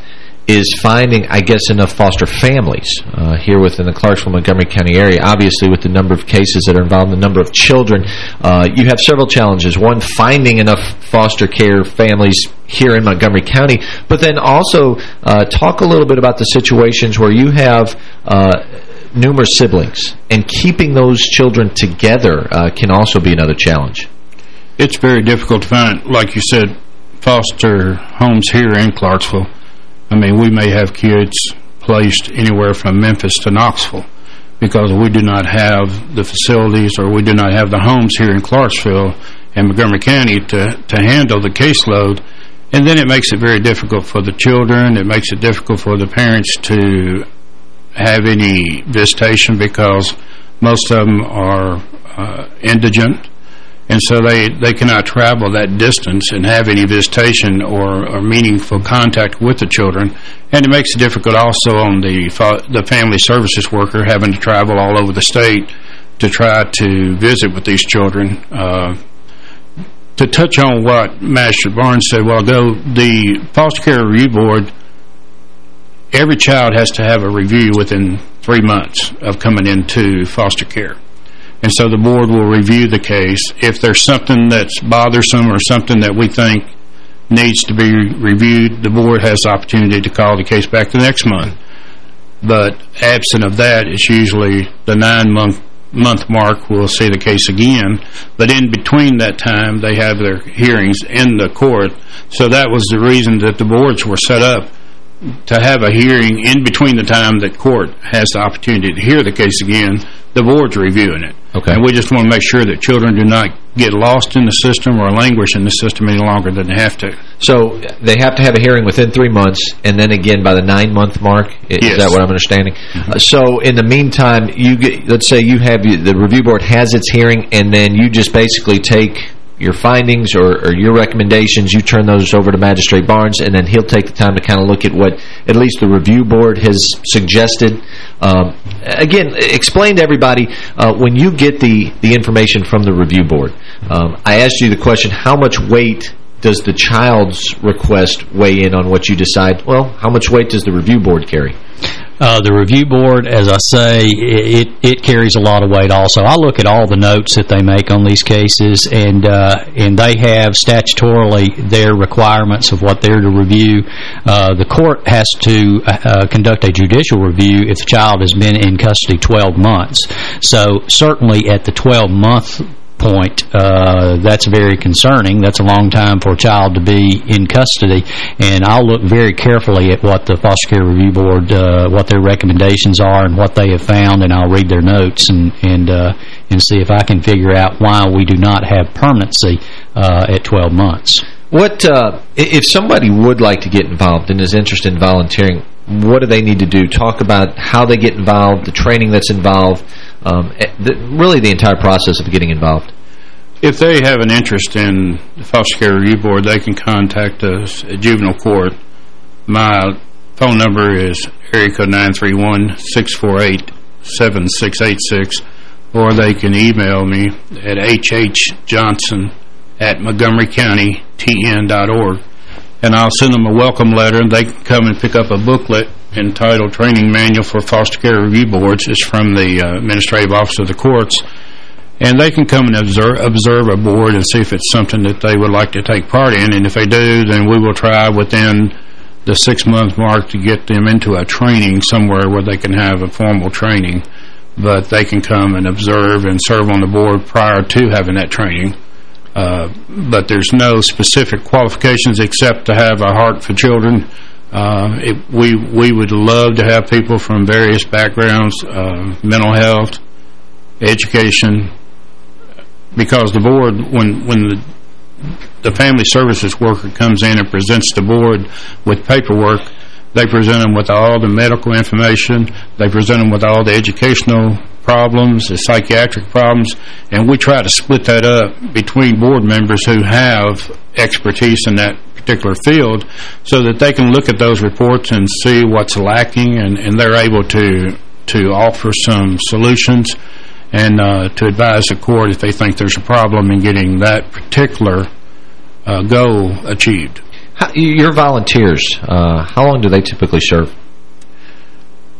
is finding, I guess, enough foster families uh, here within the Clarksville-Montgomery County area. Obviously, with the number of cases that are involved, the number of children, uh, you have several challenges. One, finding enough foster care families here in Montgomery County, but then also uh, talk a little bit about the situations where you have uh, numerous siblings, and keeping those children together uh, can also be another challenge. It's very difficult to find, like you said, foster homes here in Clarksville I mean, we may have kids placed anywhere from Memphis to Knoxville because we do not have the facilities or we do not have the homes here in Clarksville and Montgomery County to, to handle the caseload. And then it makes it very difficult for the children. It makes it difficult for the parents to have any visitation because most of them are uh, indigent and so they, they cannot travel that distance and have any visitation or, or meaningful contact with the children. And it makes it difficult also on the, the family services worker having to travel all over the state to try to visit with these children. Uh, to touch on what Master Barnes said well ago, the Foster Care Review Board, every child has to have a review within three months of coming into foster care. And so the board will review the case. If there's something that's bothersome or something that we think needs to be reviewed, the board has the opportunity to call the case back the next month. But absent of that, it's usually the nine-month month mark we'll see the case again. But in between that time, they have their hearings in the court. So that was the reason that the boards were set up to have a hearing in between the time that court has the opportunity to hear the case again, the board's reviewing it. Okay. And we just want to make sure that children do not get lost in the system or languish in the system any longer than they have to. So they have to have a hearing within three months, and then again by the nine-month mark? Is yes. that what I'm understanding? Mm -hmm. uh, so in the meantime, you get, let's say you have the review board has its hearing, and then you just basically take your findings or, or, your recommendations, you turn those over to Magistrate Barnes, and then he'll take the time to kind of look at what at least the review board has suggested. Um, again, explain to everybody, uh, when you get the, the information from the review board, um, I asked you the question, how much weight does the child's request weigh in on what you decide? Well, how much weight does the review board carry? Uh, the review board, as I say, it, it carries a lot of weight also. I look at all the notes that they make on these cases, and uh, and they have statutorily their requirements of what they're to review. Uh, the court has to uh, conduct a judicial review if the child has been in custody 12 months. So certainly at the 12-month point, uh, that's very concerning. That's a long time for a child to be in custody, and I'll look very carefully at what the Foster Care Review Board, uh, what their recommendations are and what they have found, and I'll read their notes and and uh, and see if I can figure out why we do not have permanency uh, at 12 months. What uh, if somebody would like to get involved and is interested in volunteering? What do they need to do? Talk about how they get involved, the training that's involved, um, eh, the, really the entire process of getting involved. If they have an interest in the Foster Care Review Board, they can contact us at Juvenile Court. My phone number is area code 931-648-7686, or they can email me at hhjohnson at montgomerycountytn.org, and I'll send them a welcome letter, and they can come and pick up a booklet entitled Training Manual for Foster Care Review Boards. It's from the uh, Administrative Office of the Courts. And they can come and observe, observe a board and see if it's something that they would like to take part in. And if they do, then we will try within the six-month mark to get them into a training somewhere where they can have a formal training. But they can come and observe and serve on the board prior to having that training. Uh, but there's no specific qualifications except to have a heart for children. Uh, it, we we would love to have people from various backgrounds, uh, mental health, education, because the board, when when the the family services worker comes in and presents the board with paperwork, they present them with all the medical information, they present them with all the educational problems, the psychiatric problems, and we try to split that up between board members who have expertise in that particular field so that they can look at those reports and see what's lacking and, and they're able to to offer some solutions and uh, to advise the court if they think there's a problem in getting that particular uh, goal achieved. How, your volunteers, uh, how long do they typically serve?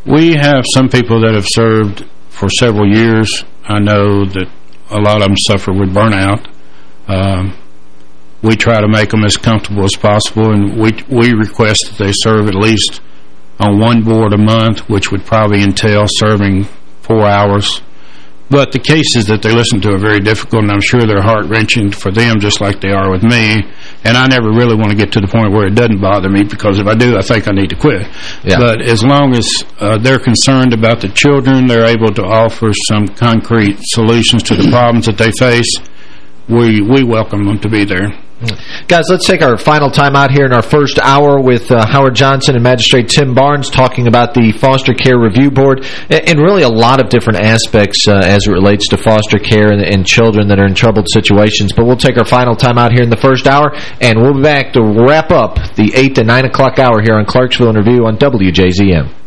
We have some people that have served for several years. I know that a lot of them suffer with burnout. Um, we try to make them as comfortable as possible, and we we request that they serve at least on one board a month, which would probably entail serving four hours but the cases that they listen to are very difficult, and I'm sure they're heart-wrenching for them just like they are with me. And I never really want to get to the point where it doesn't bother me, because if I do, I think I need to quit. Yeah. But as long as uh, they're concerned about the children, they're able to offer some concrete solutions to the problems that they face, we, we welcome them to be there. Guys, let's take our final time out here in our first hour with uh, Howard Johnson and Magistrate Tim Barnes talking about the Foster Care Review Board and, really a lot of different aspects uh, as it relates to foster care and, and, children that are in troubled situations. But we'll take our final time out here in the first hour, and we'll be back to wrap up the 8 to 9 o'clock hour here on Clarksville in Review on WJZM.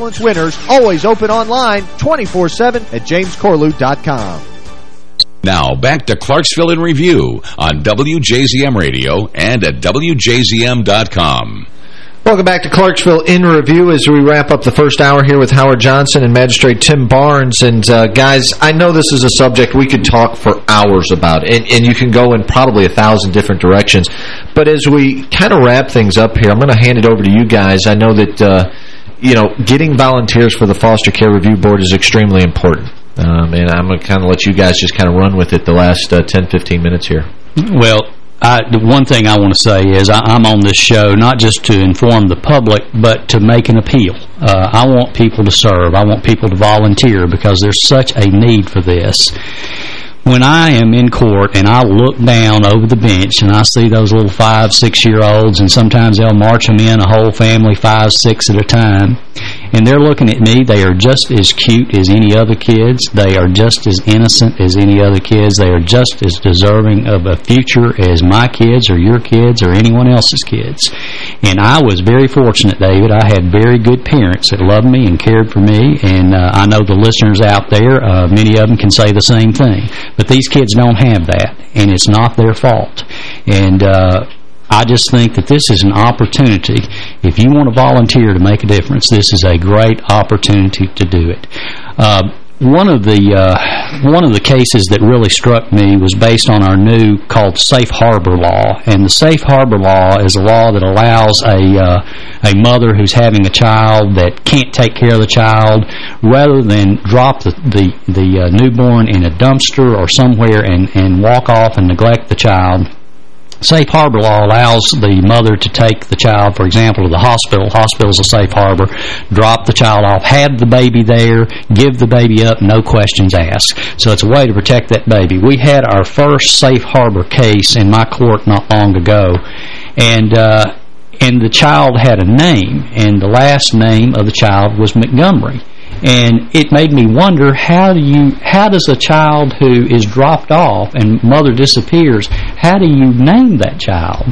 winners, always open online 24-7 at jamescorlew.com. Now, back to Clarksville in Review on WJZM Radio and at WJZM.com. Welcome back to Clarksville in Review as we wrap up the first hour here with Howard Johnson and Magistrate Tim Barnes. And, uh, guys, I know this is a subject we could talk for hours about, and, and you can go in probably a thousand different directions. But as we kind of wrap things up here, I'm going to hand it over to you guys. I know that... Uh, you know, getting volunteers for the Foster Care Review Board is extremely important. Um, and I'm going to kind of let you guys just kind of run with it the last uh, 10, 15 minutes here. Well, I, the one thing I want to say is I, am on this show not just to inform the public, but to make an appeal. Uh, I want people to serve. I want people to volunteer because there's such a need for this when I am in court and I look down over the bench and I see those little five, six-year-olds, and sometimes they'll march them in, a whole family, five, six at a time, and they're looking at me, they are just as cute as any other kids. They are just as innocent as any other kids. They are just as deserving of a future as my kids or your kids or anyone else's kids. And I was very fortunate, David. I had very good parents that loved me and cared for me, and uh, I know the listeners out there, uh, many of them can say the same thing. But these kids don't have that, and it's not their fault. And uh, I just think that this is an opportunity. If you want to volunteer to make a difference, this is a great opportunity to do it. Uh, one of the uh, one of the cases that really struck me was based on our new called Safe Harbor Law, and the Safe Harbor Law is a law that allows a uh, a mother who's having a child that can't take care of the child, rather than drop the the, the uh, newborn in a dumpster or somewhere and and walk off and neglect the child Safe harbor law allows the mother to take the child, for example, to the hospital. Hospital's a safe harbor. Drop the child off, have the baby there, give the baby up, no questions asked. So it's a way to protect that baby. We had our first safe harbor case in my court not long ago, and uh, and the child had a name, and the last name of the child was Montgomery. And it made me wonder, how do you, how does a child who is dropped off and mother disappears, how do you name that child?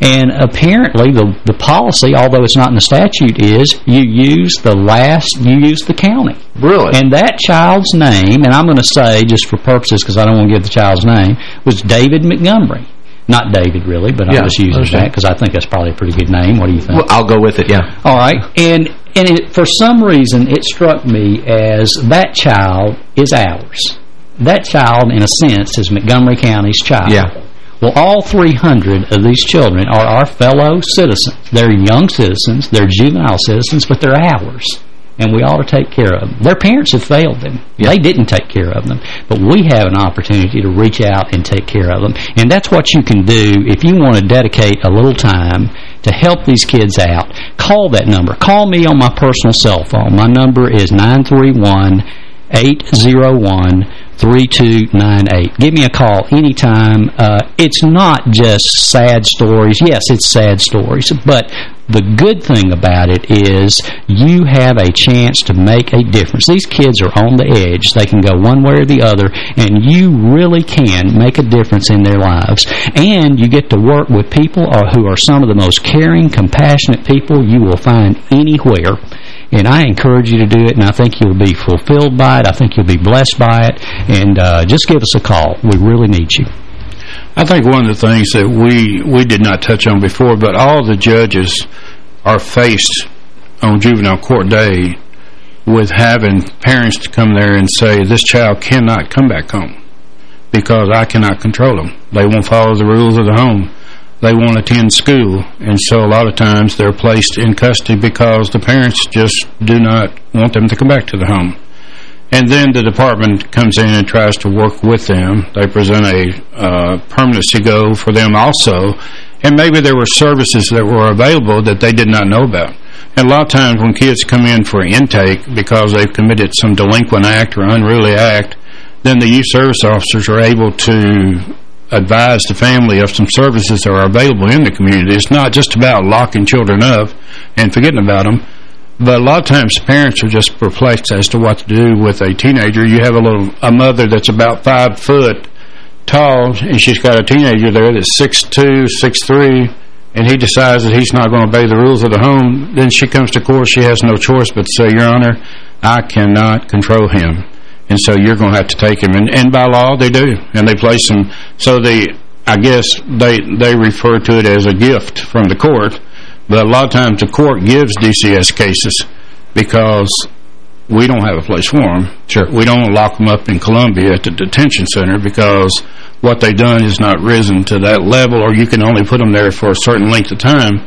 And apparently the, the policy, although it's not in the statute, is you use the last, you use the county. Really? And that child's name, and I'm going to say, just for purposes, because I don't want to give the child's name, was David Montgomery. Not David, really, but yeah, I'm just using that because I think that's probably a pretty good name. What do you think? Well, I'll go with it, yeah. All right. And and it, for some reason, it struck me as that child is ours. That child, in a sense, is Montgomery County's child. Yeah. Well, all 300 of these children are our fellow citizens. They're young citizens, they're juvenile citizens, but they're ours and we ought to take care of them. Their parents have failed them. Yeah. They didn't take care of them. But we have an opportunity to reach out and take care of them. And that's what you can do if you want to dedicate a little time to help these kids out. Call that number. Call me on my personal cell phone. My number is 931 801 3298. Give me a call anytime. Uh, it's not just sad stories. Yes, it's sad stories, but the good thing about it is you have a chance to make a difference. These kids are on the edge. They can go one way or the other, and you really can make a difference in their lives. And you get to work with people who are some of the most caring, compassionate people you will find anywhere. And I encourage you to do it, and I think you'll be fulfilled by it. I think you'll be blessed by it. And uh, just give us a call. We really need you. I think one of the things that we we did not touch on before, but all the judges are faced on juvenile court day with having parents to come there and say, this child cannot come back home because I cannot control them. They won't follow the rules of the home. They won't attend school. And so a lot of times they're placed in custody because the parents just do not want them to come back to the home. And then the department comes in and tries to work with them. They present a uh, permanency goal for them also. And maybe there were services that were available that they did not know about. And a lot of times when kids come in for intake because they've committed some delinquent act or unruly act, then the youth service officers are able to advise the family of some services that are available in the community. It's not just about locking children up and forgetting about them, but a lot of times parents are just perplexed as to what to do with a teenager. You have a little a mother that's about five foot tall, and she's got a teenager there that's six two, six three, and he decides that he's not going to obey the rules of the home. Then she comes to court. She has no choice but to say, Your Honor, I cannot control him. And so you're going to have to take him. And, and by law, they do. And they place him. So they, I guess they, they refer to it as a gift from the court. But a lot of times the court gives DCS cases because we don't have a place for them. Sure. We don't lock them up in Columbia at the detention center because what they've done is not risen to that level or you can only put them there for a certain length of time.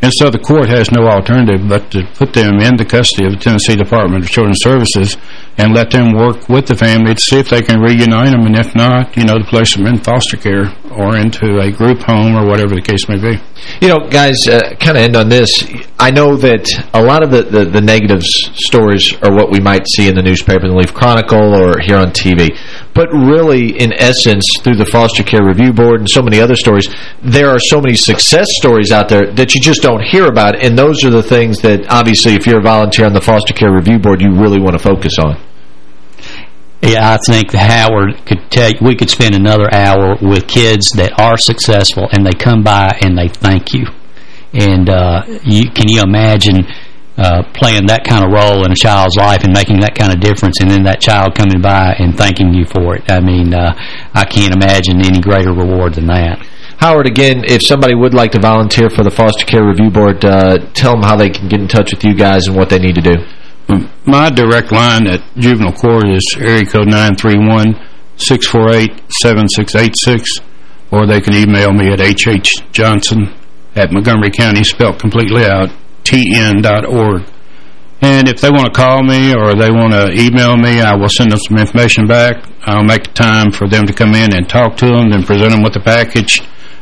And so the court has no alternative but to put them in the custody of the Tennessee Department of Children's Services and let them work with the family to see if they can reunite them, and if not, you know, to place them in foster care or into a group home or whatever the case may be. You know, guys, uh, kind of end on this. I know that a lot of the, the, the negative stories are what we might see in the newspaper, the Leaf Chronicle, or here on TV. But really, in essence, through the Foster Care Review Board and so many other stories, there are so many success stories out there that you just don't hear about, and those are the things that, obviously, if you're a volunteer on the Foster Care Review Board, you really want to focus on. Yeah, I think Howard could tell you, we could spend another hour with kids that are successful and they come by and they thank you. And uh, you, can you imagine uh, playing that kind of role in a child's life and making that kind of difference and then that child coming by and thanking you for it? I mean, uh, I can't imagine any greater reward than that. Howard, again, if somebody would like to volunteer for the Foster Care Review Board, uh, tell them how they can get in touch with you guys and what they need to do. My direct line at juvenile court is area code 931-648-7686, or they can email me at hhjohnson at Montgomery County, spelled completely out, tn.org. And if they want to call me or they want to email me, I will send them some information back. I'll make time for them to come in and talk to them, then present them with the package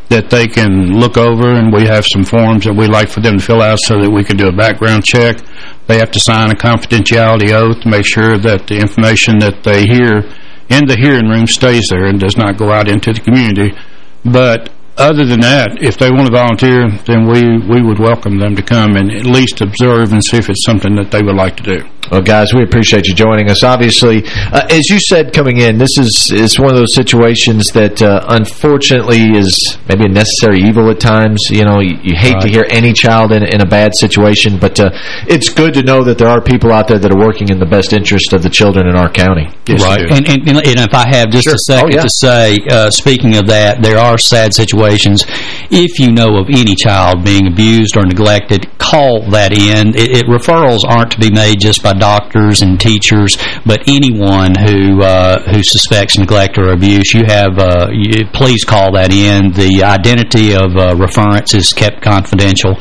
that they can look over, and we have some forms that we like for them to fill out so that we can do a background check. They have to sign a confidentiality oath to make sure that the information that they hear in the hearing room stays there and does not go out into the community. But other than that, if they want to volunteer, then we, we would welcome them to come and at least observe and see if it's something that they would like to do. Well, guys, we appreciate you joining us. Obviously, uh, as you said coming in, this is is one of those situations that uh, unfortunately is maybe a necessary evil at times. You know, you, you hate right. to hear any child in, in a bad situation, but uh, it's good to know that there are people out there that are working in the best interest of the children in our county. Yes, right. And, and, and, if I have just sure. a second oh, yeah. to say, uh, speaking of that, there are sad situations. If you know of any child being abused or neglected, call that in. It, it, referrals aren't to be made just by doctors and teachers, but anyone who uh, who suspects neglect or abuse, you have uh, you, please call that in. The identity of uh, reference is kept confidential,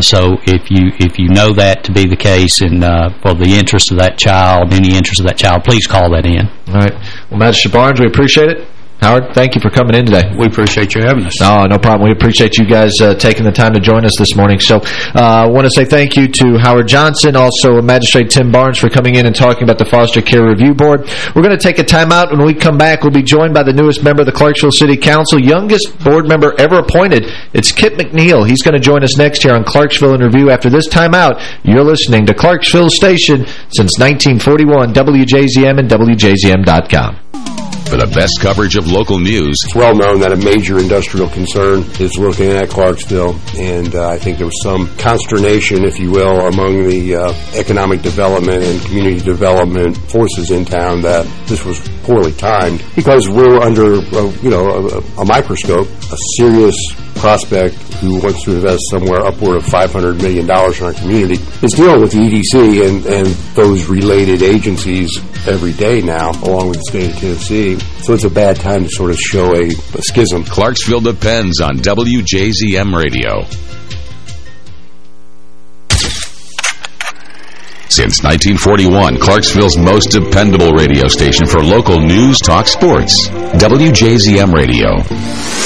so if you if you know that to be the case and for the interest of that child, any interest of that child, please call that in. All right. Well, Magistrate Barnes, we appreciate it. Howard, thank you for coming in today. We appreciate you having us. No, no problem. We appreciate you guys uh, taking the time to join us this morning. So uh, I want to say thank you to Howard Johnson, also Magistrate Tim Barnes for coming in and talking about the Foster Care Review Board. We're going to take a timeout. When we come back, we'll be joined by the newest member of the Clarksville City Council, youngest board member ever appointed. It's Kip McNeil. He's going to join us next here on Clarksville in Review. After this timeout, you're listening to Clarksville Station since 1941, WJZM and WJZM.com. For the best coverage of local news, it's well known that a major industrial concern is looking at Clarksville, and uh, I think there was some consternation, if you will, among the uh, economic development and community development forces in town that this was poorly timed because we're under, a, you know, a, a microscope, a serious prospect who wants to invest somewhere upward of $500 million in our community is dealing with the EDC and, and those related agencies every day now, along with the state of Tennessee. So it's a bad time to sort of show a, a schism. Clarksville depends on WJZM Radio. Since 1941, Clarksville's most dependable radio station for local news, talk, sports. WJZM Radio.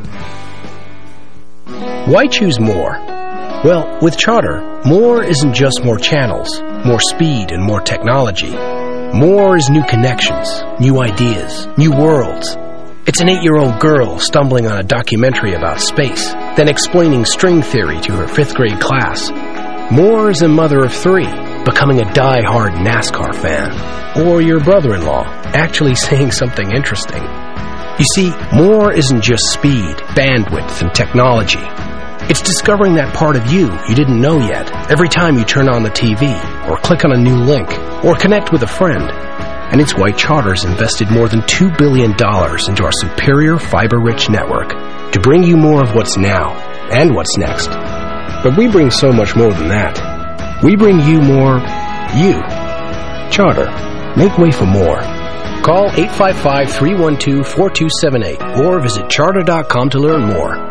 Why choose more? Well, with Charter, more isn't just more channels, more speed, and more technology. More is new connections, new ideas, new worlds. It's an eight-year-old girl stumbling on a documentary about space, then explaining string theory to her fifth-grade class. More is a mother of three, becoming a die-hard NASCAR fan. Or your brother-in-law, actually saying something interesting. You see, more isn't just speed, bandwidth, and technology. It's discovering that part of you you didn't know yet every time you turn on the TV, or click on a new link, or connect with a friend. And it's why Charter's invested more than $2 billion into our superior fiber-rich network to bring you more of what's now and what's next. But we bring so much more than that. We bring you more you. Charter. Make way for more. Call 855-312-4278 or visit charter.com to learn more.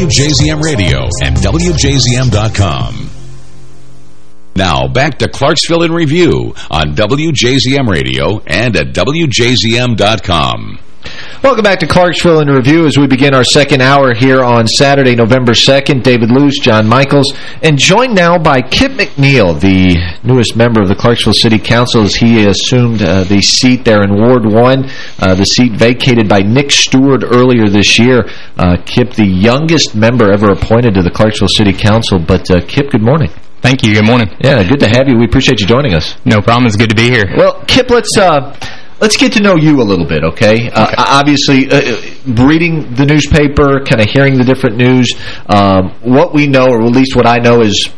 Radio and WJZM.com. Now, back to Clarksville in Review on WJZM Radio and at WJZM.com. Welcome back to Clarksville in Review as we begin our second hour here on Saturday, November 2nd. David Luce, John Michaels, and joined now by Kip McNeil, the newest member of the Clarksville City Council as he assumed uh, the seat there in Ward 1, uh, the seat vacated by Nick Stewart earlier this year. Uh, Kip, the youngest member ever appointed to the Clarksville City Council. But, uh, Kip, good morning. Thank you. Good morning. Yeah, good to have you. We appreciate you joining us. No problem. It's good to be here. Well, Kip, let's... Uh, Let's get to know you a little bit, okay? okay. Uh, obviously, uh, reading the newspaper, kind of hearing the different news, um, what we know, or at least what I know, is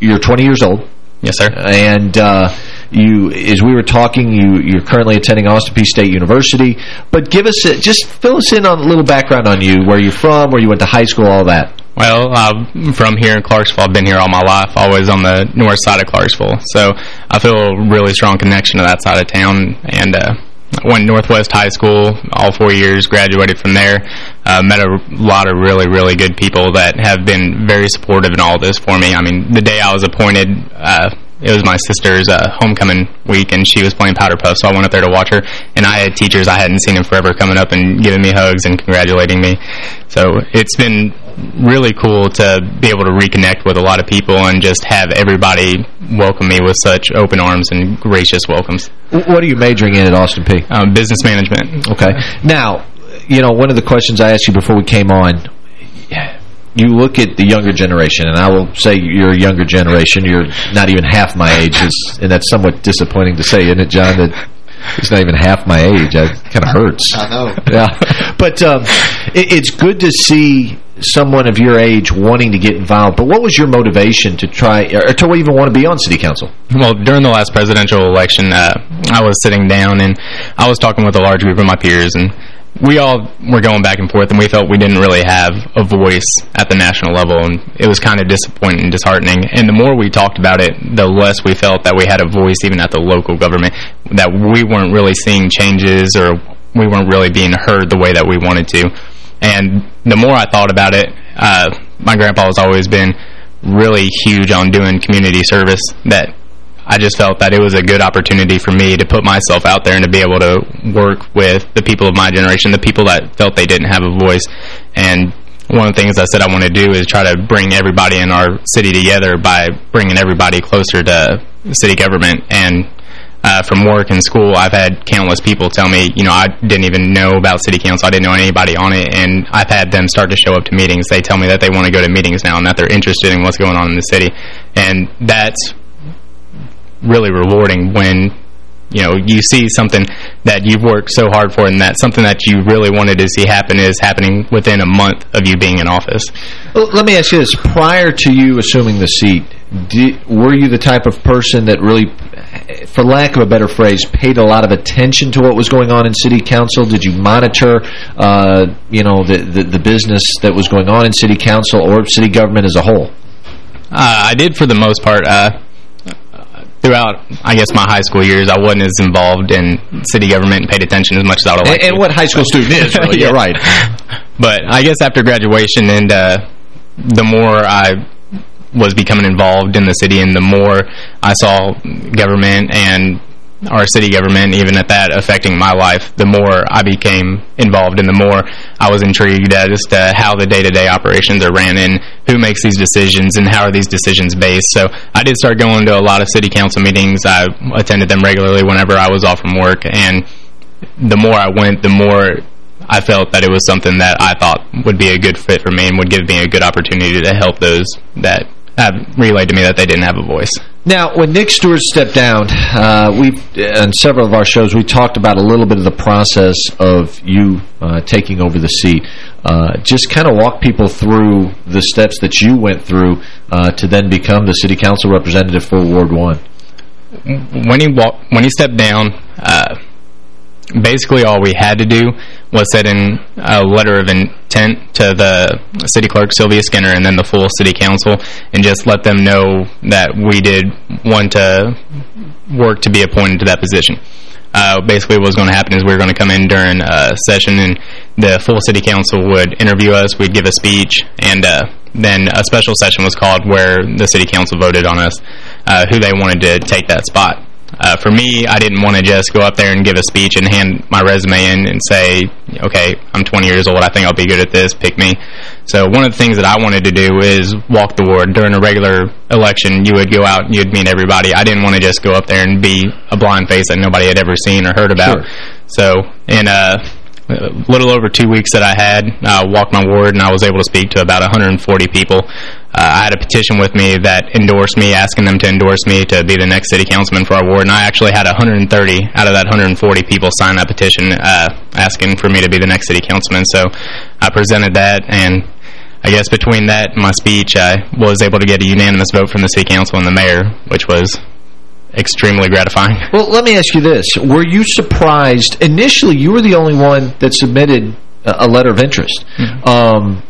you're 20 years old. Yes, sir. And uh, you, as we were talking, you, you're currently attending Austin Peay State University. But give us, a, just fill us in on a little background on you, where you're from, where you went to high school, all that. Well, I'm from here in Clarksville. I've been here all my life, always on the north side of Clarksville. So I feel a really strong connection to that side of town, and uh, went Northwest High School all four years, graduated from there. Uh, met a lot of really, really good people that have been very supportive in all this for me. I mean, the day I was appointed, uh, it was my sister's uh, homecoming week, and she was playing Powder Puff, so I went up there to watch her. And I had teachers I hadn't seen in forever coming up and giving me hugs and congratulating me. So it's been really cool to be able to reconnect with a lot of people and just have everybody welcome me with such open arms and gracious welcomes. What are you majoring in at Austin Peay? Um, business management. Okay. Now, you know, one of the questions I asked you before we came on, you look at the younger generation, and I will say you're a younger generation. You're not even half my age, and that's somewhat disappointing to say, isn't it, John? That he's not even half my age. It kind of hurts. I know. Yeah, but um, it, it's good to see someone of your age wanting to get involved. But what was your motivation to try, or to even want to be on city council? Well, during the last presidential election, uh, I was sitting down and I was talking with a large group of my peers, and we all were going back and forth, and we felt we didn't really have a voice at the national level, and it was kind of disappointing and disheartening. And the more we talked about it, the less we felt that we had a voice even at the local government, that we weren't really seeing changes or we weren't really being heard the way that we wanted to. And the more I thought about it, uh, my grandpa has always been really huge on doing community service, that I just felt that it was a good opportunity for me to put myself out there and to be able to work with the people of my generation, the people that felt they didn't have a voice. And one of the things I said I want to do is try to bring everybody in our city together by bringing everybody closer to city government. And uh, from work and school, I've had countless people tell me, you know, I didn't even know about city council. I didn't know anybody on it. And I've had them start to show up to meetings. They tell me that they want to go to meetings now and that they're interested in what's going on in the city. And that's really rewarding when you know you see something that you've worked so hard for and that something that you really wanted to see happen is happening within a month of you being in office. Well, let me ask you this. Prior to you assuming the seat, did, were you the type of person that really, for lack of a better phrase, paid a lot of attention to what was going on in city council? Did you monitor, uh, you know, the, the, the business that was going on in city council or city government as a whole? Uh, I did for the most part. Uh, throughout, I guess, my high school years, I wasn't as involved in city government and paid attention as much as I would like and, and what high school student is, really. yeah. You're right. But I guess after graduation and uh, the more I was becoming involved in the city and the more I saw government and our city government, even at that, affecting my life, the more I became involved and the more I was intrigued as to how the day-to-day -day operations are ran and who makes these decisions and how are these decisions based. So I did start going to a lot of city council meetings. I attended them regularly whenever I was off from work, and the more I went, the more I felt that it was something that I thought would be a good fit for me and would give me a good opportunity to help those that have relayed to me that they didn't have a voice. Now, when Nick Stewart stepped down, uh, we on several of our shows, we talked about a little bit of the process of you uh, taking over the seat. Uh, just kind of walk people through the steps that you went through uh, to then become the city council representative for Ward 1. When he, walked, when he stepped down, uh, basically all we had to do was set in a letter of intent to the city clerk, Sylvia Skinner, and then the full city council, and just let them know that we did want to work to be appointed to that position. Uh, basically what was going to happen is we were going to come in during a session and the full city council would interview us, we'd give a speech, and uh, then a special session was called where the city council voted on us, uh, who they wanted to take that spot. Uh, for me, I didn't want to just go up there and give a speech and hand my resume in and say, okay, I'm 20 years old, I think I'll be good at this, pick me. So one of the things that I wanted to do is walk the ward. During a regular election, you would go out and you'd meet everybody. I didn't want to just go up there and be a blind face that nobody had ever seen or heard about. Sure. So in a little over two weeks that I had, I walked my ward and I was able to speak to about 140 people. Uh, I had a petition with me that endorsed me, asking them to endorse me to be the next city councilman for our ward, and I actually had 130 out of that 140 people sign that petition uh, asking for me to be the next city councilman. So I presented that, and I guess between that and my speech, I was able to get a unanimous vote from the city council and the mayor, which was extremely gratifying. Well, let me ask you this. Were you surprised? Initially, you were the only one that submitted a letter of interest. Mm -hmm. um,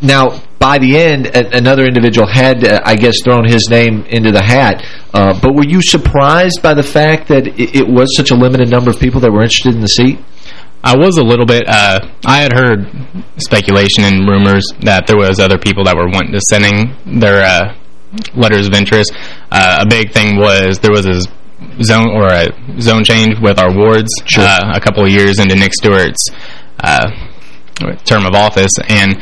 now, by the end, a, another individual had, uh, I guess, thrown his name into the hat. Uh, but were you surprised by the fact that it, it, was such a limited number of people that were interested in the seat? I was a little bit. Uh, I had heard speculation and rumors that there was other people that were wanting to sending their uh, letters of interest. Uh, a big thing was there was a zone or a zone change with our wards sure. uh, a couple of years into Nick Stewart's uh, term of office, and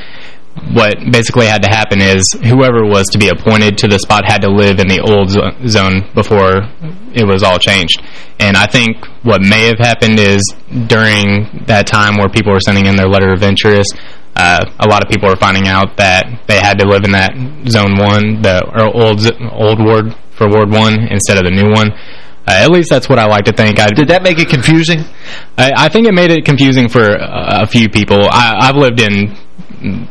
what basically had to happen is whoever was to be appointed to the spot had to live in the old zone before it was all changed. And I think what may have happened is during that time where people were sending in their letter of interest, uh, a lot of people were finding out that they had to live in that zone one, the old old ward for ward one instead of the new one. Uh, at least that's what I like to think. I, Did that make it confusing? I, I think it made it confusing for a, a few people. I, I've lived in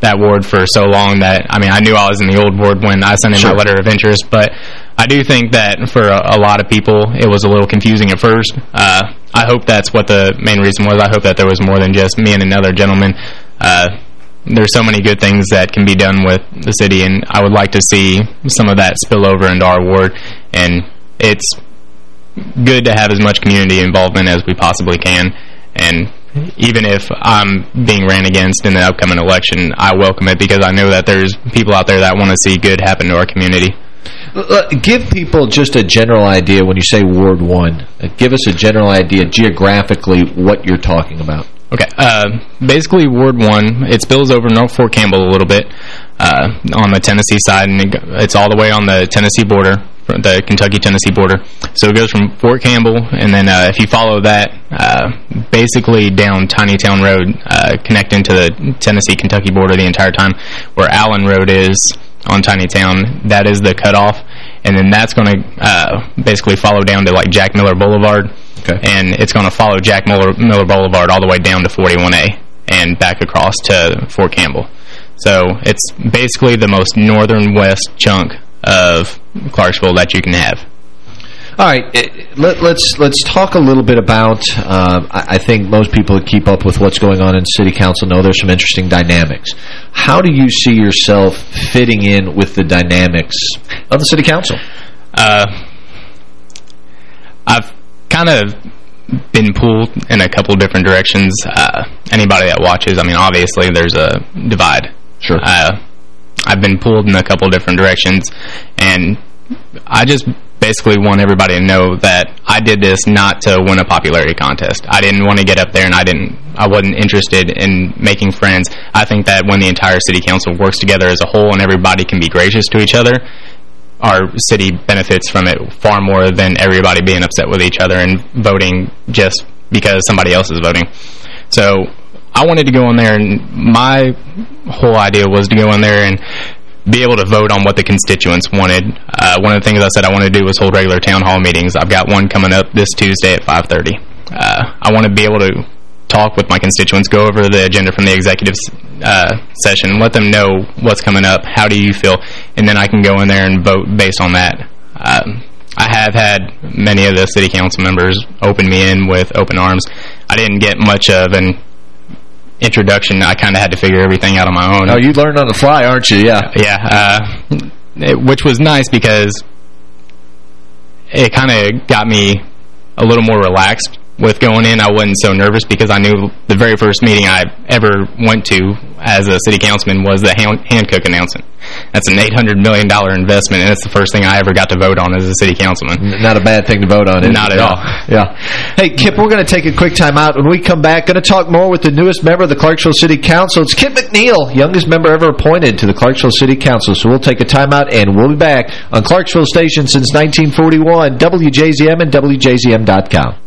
that ward for so long that, I mean, I knew I was in the old ward when I sent in sure. my letter of interest, but I do think that for a, a, lot of people, it was a little confusing at first. Uh, I hope that's what the main reason was. I hope that there was more than just me and another gentleman. Uh, there's so many good things that can be done with the city, and I would like to see some of that spill over into our ward, and it's good to have as much community involvement as we possibly can, and even if I'm being ran against in the upcoming election, I welcome it because I know that there's people out there that want to see good happen to our community. Give people just a general idea when you say Ward 1. Uh, give us a general idea geographically what you're talking about. Okay. Uh, basically, Ward 1, it spills over North Fort Campbell a little bit uh, on the Tennessee side, and it's all the way on the Tennessee border the Kentucky-Tennessee border. So it goes from Fort Campbell, and then uh, if you follow that, uh, basically down Tiny Town Road, uh, connecting to the Tennessee-Kentucky border the entire time, where Allen Road is on Tiny Town, that is the cutoff. And then that's going to uh, basically follow down to like Jack Miller Boulevard. Okay. And it's going to follow Jack Miller, Miller Boulevard all the way down to 41A and back across to Fort Campbell. So it's basically the most northern west chunk of Clarksville that you can have. All right, let, us let's, let's talk a little bit about. Uh, I think most people who keep up with what's going on in City Council know there's some interesting dynamics. How do you see yourself fitting in with the dynamics of the City Council? Uh, I've kind of been pulled in a couple different directions. Uh, anybody that watches, I mean, obviously there's a divide. Sure. Uh, I've been pulled in a couple different directions, and I just basically want everybody to know that I did this not to win a popularity contest. I didn't want to get up there and I didn't I wasn't interested in making friends. I think that when the entire city council works together as a whole and everybody can be gracious to each other, our city benefits from it far more than everybody being upset with each other and voting just because somebody else is voting. So I wanted to go in there, and my whole idea was to go in there and be able to vote on what the constituents wanted. Uh, one of the things I said I wanted to do was hold regular town hall meetings. I've got one coming up this Tuesday at 5.30. Uh, I want to be able to talk with my constituents, go over the agenda from the executive uh, session, let them know what's coming up, how do you feel, and then I can go in there and vote based on that. Um, I have had many of the city council members open me in with open arms. I didn't get much of an introduction, I kind of had to figure everything out on my own. Oh, you learned on the fly, aren't you? Yeah. Yeah, uh, it, which was nice because it kind of got me a little more relaxed with going in, I wasn't so nervous because I knew the very first meeting I ever went to as a city councilman was the Hancock announcement. That's an $800 million investment, and it's the first thing I ever got to vote on as a city councilman. Not a bad thing to vote on. Not at yeah. all. Yeah. Hey, Kip, we're going to take a quick time out. When we come back, going to talk more with the newest member of the Clarksville City Council. It's Kip McNeil, youngest member ever appointed to the Clarksville City Council. So we'll take a time out, and we'll be back on Clarksville Station since 1941, WJZM and WJZM.com.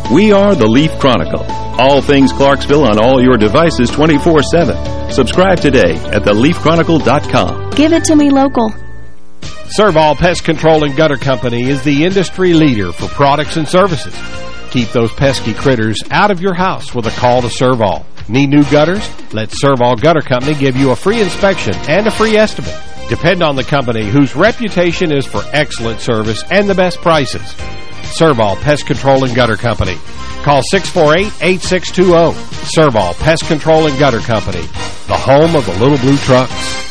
We are the Leaf Chronicle. All things Clarksville on all your devices 24-7. Subscribe today at theleafchronicle.com. Give it to me local. Servall Pest Control and Gutter Company is the industry leader for products and services. Keep those pesky critters out of your house with a call to Servall. Need new gutters? Let Servall Gutter Company give you a free inspection and a free estimate. Depend on the company whose reputation is for excellent service and the best prices. Servall Pest Control and Gutter Company. Call 648-8620. Servall Pest Control and Gutter Company, the home of the little blue trucks.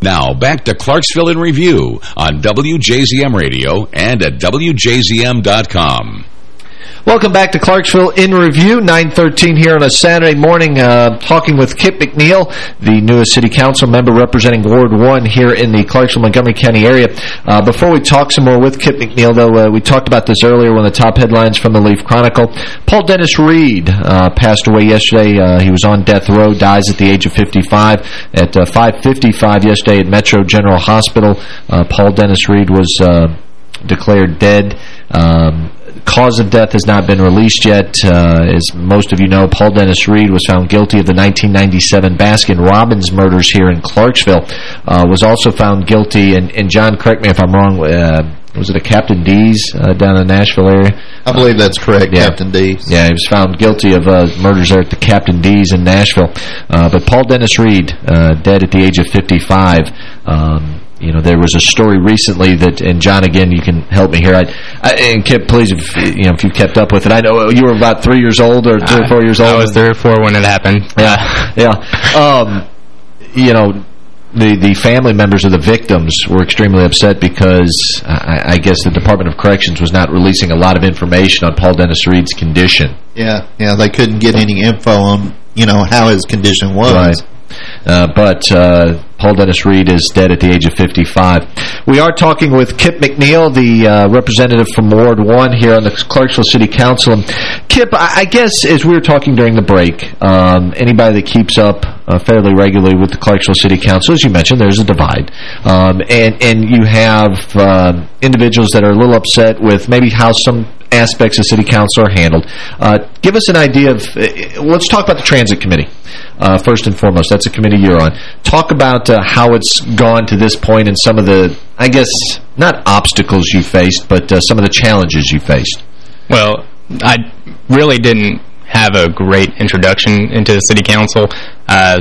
Now, back to Clarksville in Review on WJZM Radio and at WJZM.com. Welcome back to Clarksville in Review, 913 here on a Saturday morning, uh, talking with Kip McNeil, the newest city council member representing Ward 1 here in the Clarksville-Montgomery County area. Uh, before we talk some more with Kip McNeil, though, uh, we talked about this earlier when the top headlines from the Leaf Chronicle. Paul Dennis Reid uh, passed away yesterday. Uh, he was on death row, dies at the age of 55. At uh, 5.55 yesterday at Metro General Hospital, Paul Dennis Reid was declared dead. Um, cause of death has not been released yet. Uh, as most of you know, Paul Dennis Reid was found guilty of the 1997 Baskin-Robbins murders here in Clarksville. Uh, was also found guilty, and, and, John, correct me if I'm wrong, uh, was it a Captain D's uh, down in the Nashville area? I believe that's correct, yeah. Captain D's. Yeah, he was found guilty of uh, murders there at the Captain D's in Nashville. Uh, but Paul Dennis Reid, dead at the age of 55, um, you know, there was a story recently that, and John, again, you can help me here. I, I and Kip, please, if you know, if you've kept up with it, I know you were about three years old or two uh, or four years old. I was three or four when it happened. Yeah, yeah. Um, you know, the the family members of the victims were extremely upset because I, I, guess the Department of Corrections was not releasing a lot of information on Paul Dennis Reid's condition. Yeah, yeah, they couldn't get any info on you know how his condition was. Right. Uh, but uh, Paul Dennis Reid is dead at the age of 55. We are talking with Kip McNeil, the uh, representative from Ward 1 here on the Clarksville City Council. And Kip, I, I guess as we were talking during the break, um, anybody that keeps up uh, fairly regularly with the Clarksville City Council, as you mentioned, there's a divide. Um, and, and you have uh, individuals that are a little upset with maybe how some aspects of city council are handled. Uh, give us an idea of, uh, let's talk about the transit committee. Uh, first and foremost, that's a committee you're on. Talk about uh, how it's gone to this point and some of the, I guess, not obstacles you faced, but uh, some of the challenges you faced. Well, I really didn't have a great introduction into the city council. Uh,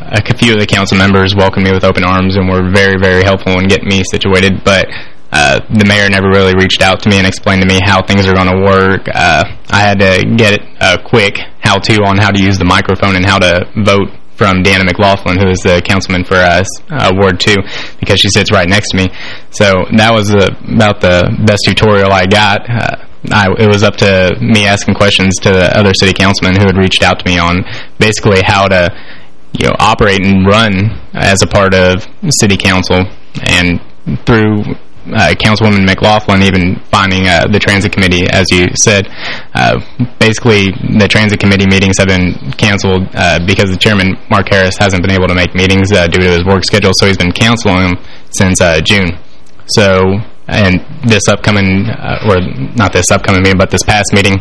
a few of the council members welcomed me with open arms and were very, very helpful in getting me situated, but uh, the mayor never really reached out to me and explained to me how things are going to work. Uh, I had to get a quick how-to on how to use the microphone and how to vote from Deanna McLaughlin, who is the councilman for us, uh, Ward 2, because she sits right next to me. So that was uh, about the best tutorial I got. Uh, I, it was up to me asking questions to the other city councilmen who had reached out to me on basically how to you know, operate and run as a part of city council and through uh, Councilwoman McLaughlin even finding uh, the transit committee, as you said. Uh, basically, the transit committee meetings have been canceled uh, because the chairman, Mark Harris, hasn't been able to make meetings uh, due to his work schedule, so he's been canceling them since uh, June. So, and this upcoming, or not this upcoming meeting, but this past meeting,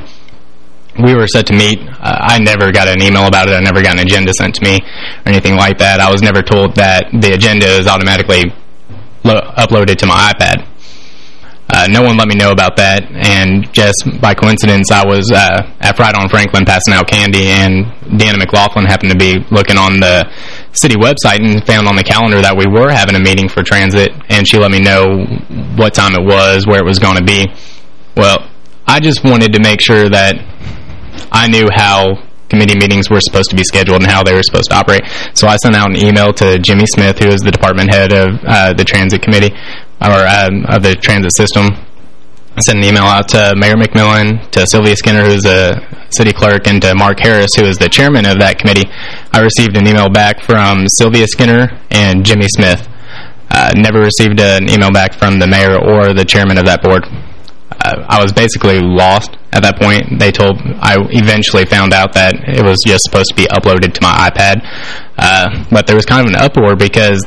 we were set to meet. Uh, I never got an email about it. I never got an agenda sent to me or anything like that. I was never told that the agenda is automatically uploaded to my iPad. Uh, no one let me know about that, and just by coincidence, I was uh, at Friday on Franklin passing out candy, and Deanna McLaughlin happened to be looking on the city website and found on the calendar that we were having a meeting for transit, and she let me know what time it was, where it was going to be. Well, I just wanted to make sure that I knew how committee meetings were supposed to be scheduled and how they were supposed to operate. So I sent out an email to Jimmy Smith, who is the department head of uh, the transit committee, or um, of the transit system. I sent an email out to Mayor McMillan, to Sylvia Skinner, who's a city clerk, and to Mark Harris, who is the chairman of that committee. I received an email back from Sylvia Skinner and Jimmy Smith. Uh, never received an email back from the mayor or the chairman of that board. Uh, I was basically lost at that point. They told I eventually found out that it was just supposed to be uploaded to my iPad. Uh, but there was kind of an uproar because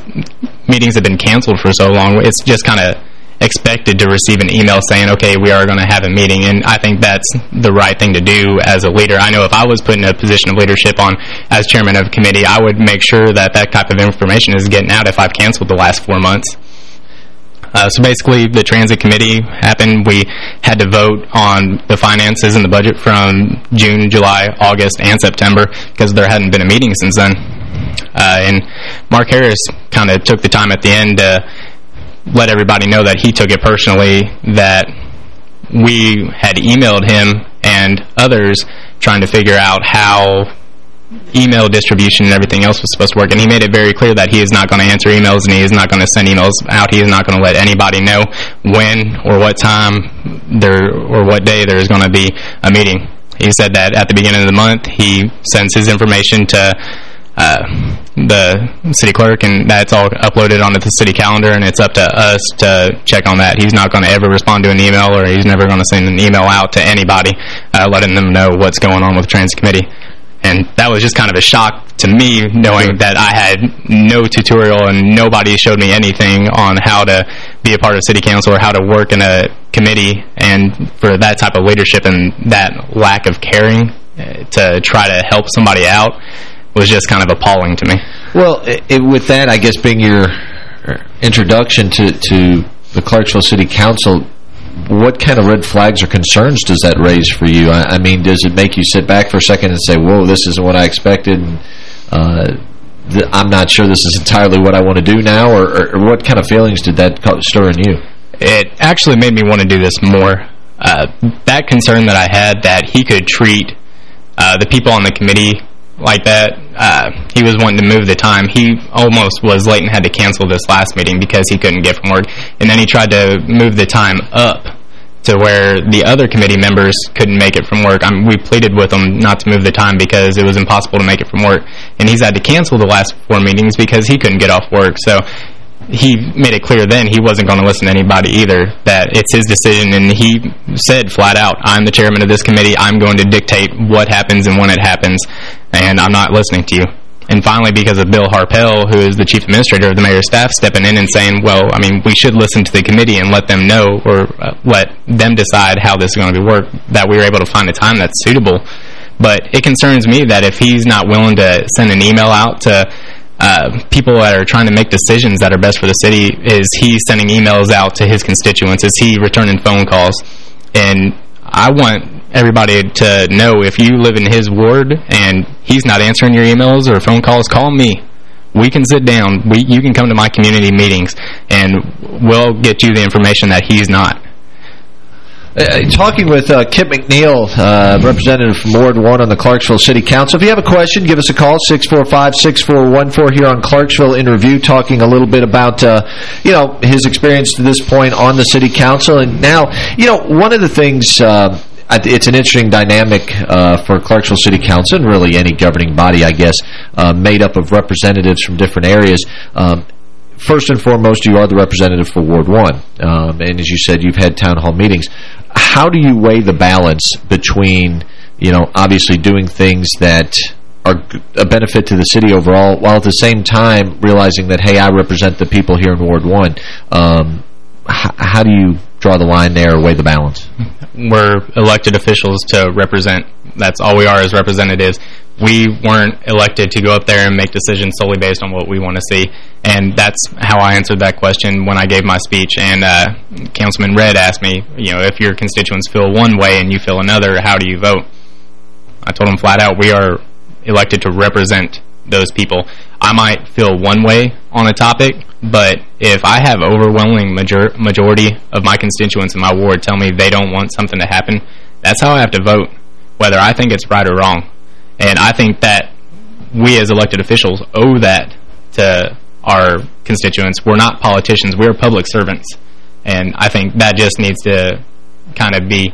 meetings have been canceled for so long. It's just kind of expected to receive an email saying, okay, we are going to have a meeting. And I think that's the right thing to do as a leader. I know if I was put in a position of leadership on as chairman of a committee, I would make sure that that type of information is getting out if I've canceled the last four months. Uh, so basically, the transit committee happened. We had to vote on the finances and the budget from June, July, August, and September because there hadn't been a meeting since then. Uh, and Mark Harris kind of took the time at the end to let everybody know that he took it personally that we had emailed him and others trying to figure out how email distribution and everything else was supposed to work. And he made it very clear that he is not going to answer emails and he is not going to send emails out. He is not going to let anybody know when or what time there or what day there is going to be a meeting. He said that at the beginning of the month, he sends his information to uh, the city clerk, and that's all uploaded onto the city calendar, and it's up to us to check on that. He's not going to ever respond to an email, or he's never going to send an email out to anybody uh, letting them know what's going on with the Transit Committee. And that was just kind of a shock to me, knowing that I had no tutorial and nobody showed me anything on how to be a part of city council or how to work in a committee. And for that type of leadership and that lack of caring uh, to try to help somebody out was just kind of appalling to me. Well, it, with that, I guess being your introduction to, to the Clarksville City Council, what kind of red flags or concerns does that raise for you? I, I, mean, does it make you sit back for a second and say, whoa, this isn't what I expected, and, uh, I'm not sure this is entirely what I want to do now, or, or, what kind of feelings did that stir in you? It actually made me want to do this more. Uh, that concern that I had that he could treat uh, the people on the committee like that. Uh, he was wanting to move the time. He almost was late and had to cancel this last meeting because he couldn't get from work. And then he tried to move the time up to where the other committee members couldn't make it from work. I mean, we pleaded with him not to move the time because it was impossible to make it from work. And he's had to cancel the last four meetings because he couldn't get off work. So he made it clear then he wasn't going to listen to anybody either, that it's his decision, and he said flat out, I'm the chairman of this committee, I'm going to dictate what happens and when it happens, and I'm not listening to you. And finally, because of Bill Harpel, who is the chief administrator of the mayor's staff, stepping in and saying, well, I mean, we should listen to the committee and let them know or uh, let them decide how this is going to be worked, that we were able to find a time that's suitable. But it concerns me that if he's not willing to send an email out to uh, people that are trying to make decisions that are best for the city, is he sending emails out to his constituents? Is he returning phone calls? And I want everybody to know if you live in his ward and he's not answering your emails or phone calls, call me. We can sit down. We You can come to my community meetings, and we'll get you the information that he's not. Uh, talking with uh, Kip McNeil, uh, representative from Ward 1 on the Clarksville City Council. If you have a question, give us a call, 645-6414 here on Clarksville in Review, talking a little bit about, uh, you know, his experience to this point on the City Council. And now, you know, one of the things uh, it's an interesting dynamic uh, for Clarksville City Council and really any governing body, I guess, uh, made up of representatives from different areas. Um, first and foremost, you are the representative for Ward 1. Um, and as you said, you've had town hall meetings. How do you weigh the balance between, you know, obviously doing things that are a benefit to the city overall, while at the same time realizing that, hey, I represent the people here in Ward 1. Um, how do you draw the line there or weigh the balance? We're elected officials to represent That's all we are as representatives. We weren't elected to go up there and make decisions solely based on what we want to see. And that's how I answered that question when I gave my speech. And uh, Councilman Redd asked me, you know, if your constituents feel one way and you feel another, how do you vote? I told him flat out, we are elected to represent those people. I might feel one way on a topic, but if I have overwhelming major majority of my constituents in my ward tell me they don't want something to happen, that's how I have to vote, whether I think it's right or wrong. And I think that we as elected officials owe that to our constituents. We're not politicians. We're public servants. And I think that just needs to kind of be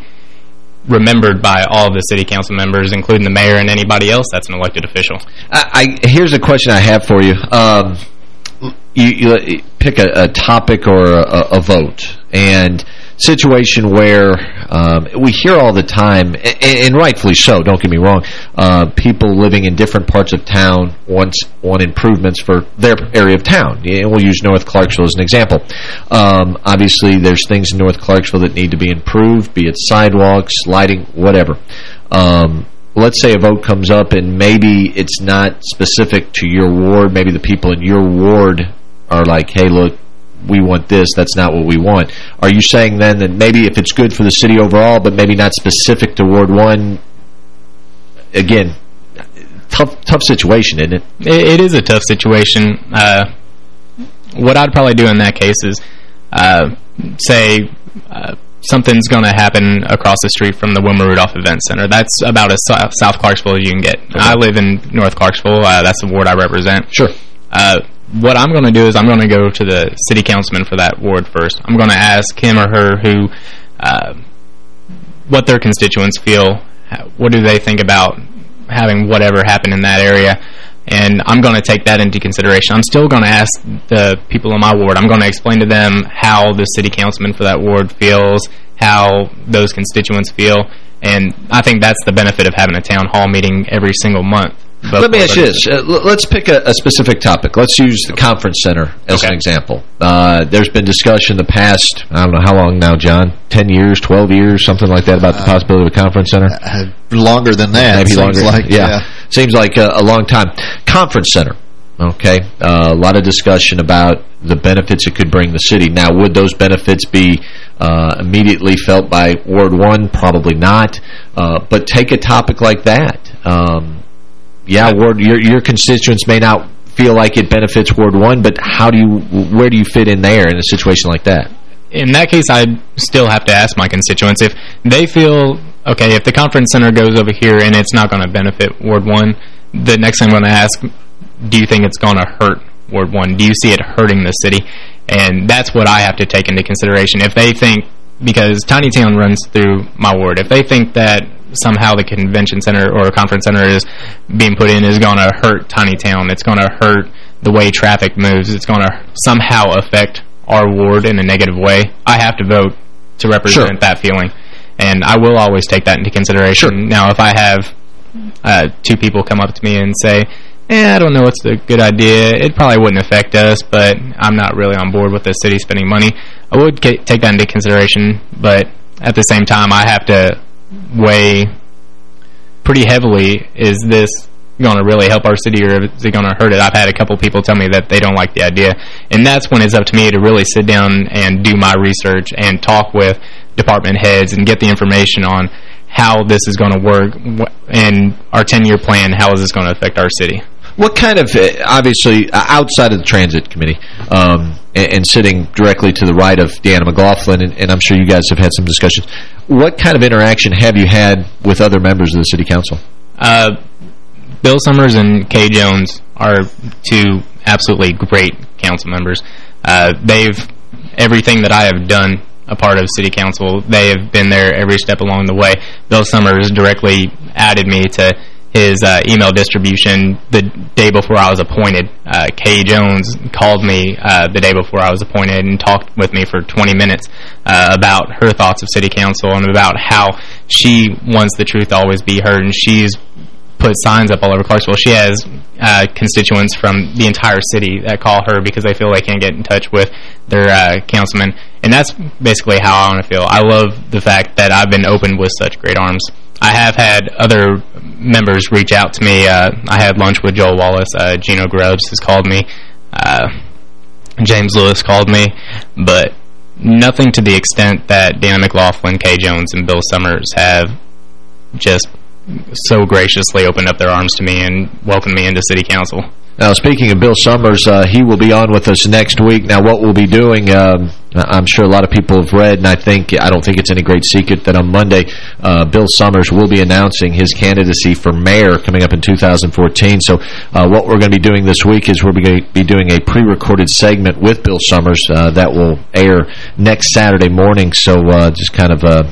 remembered by all of the city council members, including the mayor and anybody else that's an elected official. I, I Here's a question I have for you. Um, you, you, pick a, a topic or a, a, vote, and situation where um, we hear all the time, and, and, rightfully so, don't get me wrong, uh, people living in different parts of town want, want improvements for their area of town. And we'll use North Clarksville as an example. Um, obviously, there's things in North Clarksville that need to be improved, be it sidewalks, lighting, whatever. Um, let's say a vote comes up and maybe it's not specific to your ward, maybe the people in your ward are like, hey, look, we want this, that's not what we want. Are you saying then that maybe if it's good for the city overall, but maybe not specific to Ward 1, again, tough tough situation, isn't it? It, it is a tough situation. Uh, what I'd probably do in that case is uh, say uh, something's going to happen across the street from the Wilma Rudolph Event Center. That's about as South Clarksville as you can get. Okay. I live in North Clarksville. Uh, that's the ward I represent. Sure. What I'm going to do is I'm going to go to the city councilman for that ward first. I'm going to ask him or her who, uh, what their constituents feel, what do they think about having whatever happen in that area, and I'm going to take that into consideration. I'm still going to ask the people in my ward, I'm going to explain to them how the city councilman for that ward feels, how those constituents feel, and I think that's the benefit of having a town hall meeting every single month let me ask you this. Uh, let's pick a, a, specific topic. Let's use the conference center as okay. an example. Uh, there's been discussion in the past, I don't know how long now, John, 10 years, 12 years, something like that, about the uh, possibility of a conference center? Uh, longer than that. Maybe longer. Like, yeah. yeah. Seems like a, a, long time. Conference center. Okay. Uh, a lot of discussion about the benefits it could bring the city. Now, would those benefits be uh, immediately felt by Ward 1? Probably not. but take a topic like that. Um, yeah, Ward, your your constituents may not feel like it benefits Ward 1, but how do you where do you fit in there in a situation like that? In that case, I'd still have to ask my constituents if they feel, okay, if the conference center goes over here and it's not going to benefit Ward 1, the next thing I'm going to ask, do you think it's going to hurt Ward 1? Do you see it hurting the city? And that's what I have to take into consideration. If they think, because Tiny Town runs through my ward, if they think that somehow the convention center or conference center is being put in is going to hurt Tiny Town. It's going to hurt the way traffic moves. It's going to somehow affect our ward in a negative way. I have to vote to represent sure. that feeling. And I will always take that into consideration. Sure. Now, if I have uh, two people come up to me and say, eh, I don't know what's a good idea. It probably wouldn't affect us, but I'm not really on board with the city spending money. I would take that into consideration, but at the same time, I have to weigh pretty heavily, is this going to really help our city or is it going to hurt it? I've had a couple people tell me that they don't like the idea. And that's when it's up to me to really sit down and do my research and talk with department heads and get the information on how this is going to work and our 10-year plan, how is this going to affect our city. What kind of, uh, obviously, uh, outside of the Transit Committee, um, and, and, sitting directly to the right of Deanna McLaughlin, and, and, I'm sure you guys have had some discussions, what kind of interaction have you had with other members of the City Council? Uh, Bill Summers and Kay Jones are two absolutely great council members. Uh, they've, everything that I have done a part of City Council, they have been there every step along the way. Bill Summers directly added me to his uh, email distribution the day before I was appointed. Uh, Kay Jones called me uh, the day before I was appointed and talked with me for 20 minutes uh, about her thoughts of city council and about how she wants the truth to always be heard. And she's put signs up all over Clarksville. She has uh, constituents from the entire city that call her because they feel they can't get in touch with their uh, councilman. And that's basically how I want to feel. I love the fact that I've been opened with such great arms. I have had other members reach out to me. Uh, I had lunch with Joel Wallace. Uh, Geno Grubbs has called me. Uh, James Lewis called me. But nothing to the extent that Deanna McLaughlin, Kay Jones, and Bill Summers have just so graciously opened up their arms to me and welcomed me into City Council. Now, speaking of Bill Summers, uh, he will be on with us next week. Now, what we'll be doing, um, I'm sure a lot of people have read, and I think I don't think it's any great secret that on Monday, uh, Bill Summers will be announcing his candidacy for mayor coming up in 2014. So uh, what we're going to be doing this week is we're going to be doing a pre-recorded segment with Bill Summers uh, that will air next Saturday morning. So uh, just kind of uh,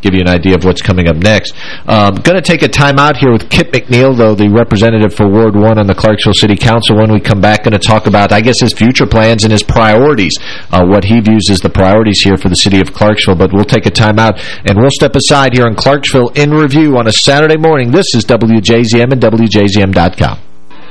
give you an idea of what's coming up next. Um, going to take a time out here with Kip McNeil, though, the representative for Ward 1 on the Clarksville City Council. When we come back, going to talk about, I guess, his future plans and his priorities, uh, what he views as the priorities here for the city of Clarksville. But we'll take a time out, and we'll step aside here in Clarksville in review on a Saturday morning. This is WJZM and WJZM.com.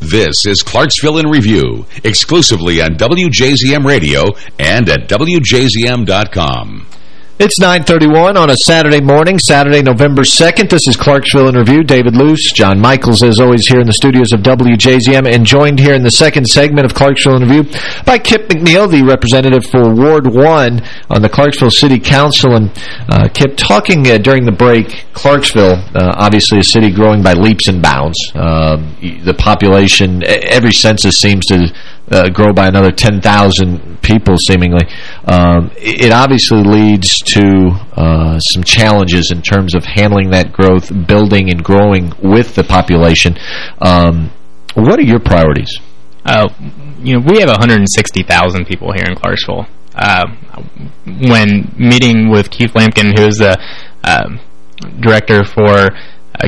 This is Clarksville in Review, exclusively on WJZM Radio and at WJZM.com. It's 9.31 on a Saturday morning, Saturday, November 2nd. This is Clarksville in Review. David Luce, John Michaels, as always, here in the studios of WJZM, and joined here in the second segment of Clarksville in Review by Kip McNeil, the representative for Ward 1 on the Clarksville City Council. And uh, Kip, talking uh, during the break, Clarksville, uh, obviously a city growing by leaps and bounds. Um, the population, every census seems to uh, grow by another 10,000 people, seemingly. Um, it obviously leads to uh, some challenges in terms of handling that growth, building and growing with the population. Um, what are your priorities? Uh, you know, we have 160,000 people here in Clarksville. Uh, when meeting with Keith Lampkin, who is the uh, director for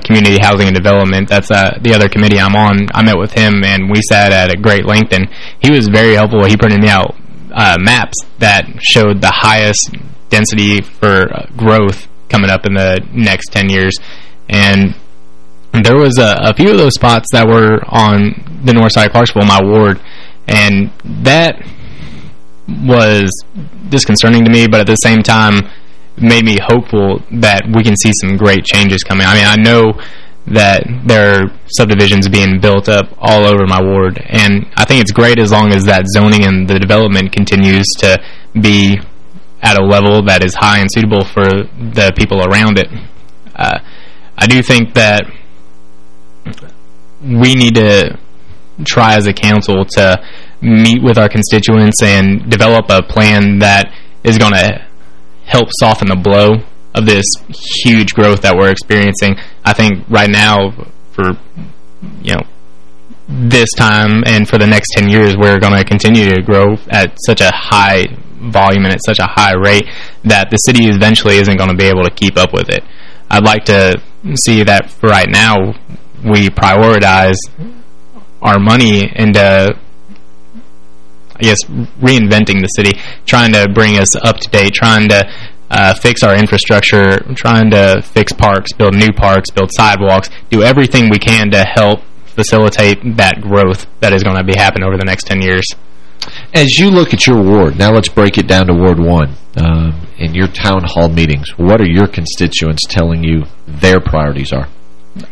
community housing and development. That's uh, the other committee I'm on. I met with him and we sat at a great length and he was very helpful. He printed me out uh, maps that showed the highest density for uh, growth coming up in the next 10 years. And there was a, a few of those spots that were on the north side of Clarksville, my ward, and that was disconcerting to me, but at the same time, made me hopeful that we can see some great changes coming. I mean, I know that there are subdivisions being built up all over my ward, and I think it's great as long as that zoning and the development continues to be at a level that is high and suitable for the people around it. Uh, I do think that we need to try as a council to meet with our constituents and develop a plan that is going to help soften the blow of this huge growth that we're experiencing. I think right now, for you know, this time and for the next 10 years, we're going to continue to grow at such a high volume and at such a high rate that the city eventually isn't going to be able to keep up with it. I'd like to see that right now we prioritize our money into I guess, reinventing the city, trying to bring us up to date, trying to uh, fix our infrastructure, trying to fix parks, build new parks, build sidewalks, do everything we can to help facilitate that growth that is going to be happening over the next 10 years. As you look at your ward, now let's break it down to Ward 1. Um, in your town hall meetings, what are your constituents telling you their priorities are?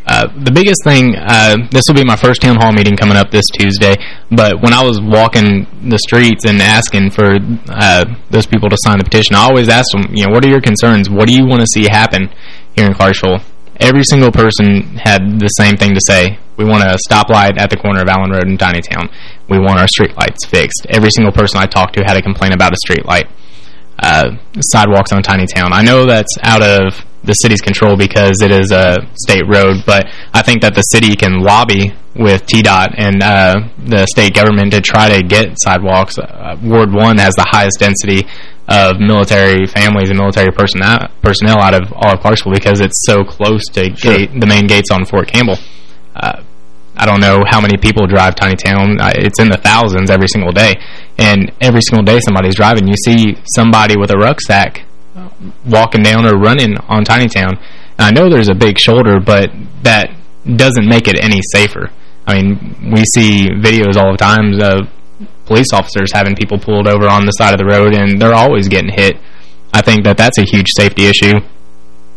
Uh, the biggest thing, uh, this will be my first town hall meeting coming up this Tuesday, but when I was walking the streets and asking for uh, those people to sign the petition, I always asked them, you know, what are your concerns? What do you want to see happen here in Clarksville? Every single person had the same thing to say. We want a stoplight at the corner of Allen Road in Tinytown. We want our streetlights fixed. Every single person I talked to had a complaint about a streetlight. Uh, sidewalks on Tinytown. I know that's out of the city's control because it is a state road, but I think that the city can lobby with TDOT and uh, the state government to try to get sidewalks. Uh, Ward 1 has the highest density of military families and military personnel, personnel out of all of Clarksville because it's so close to sure. gate, the main gates on Fort Campbell. Uh, I don't know how many people drive Tiny Town. it's in the thousands every single day. And every single day somebody's driving. You see somebody with a rucksack walking down or running on Tinytown. I know there's a big shoulder, but that doesn't make it any safer. I mean, we see videos all the time of police officers having people pulled over on the side of the road, and they're always getting hit. I think that that's a huge safety issue.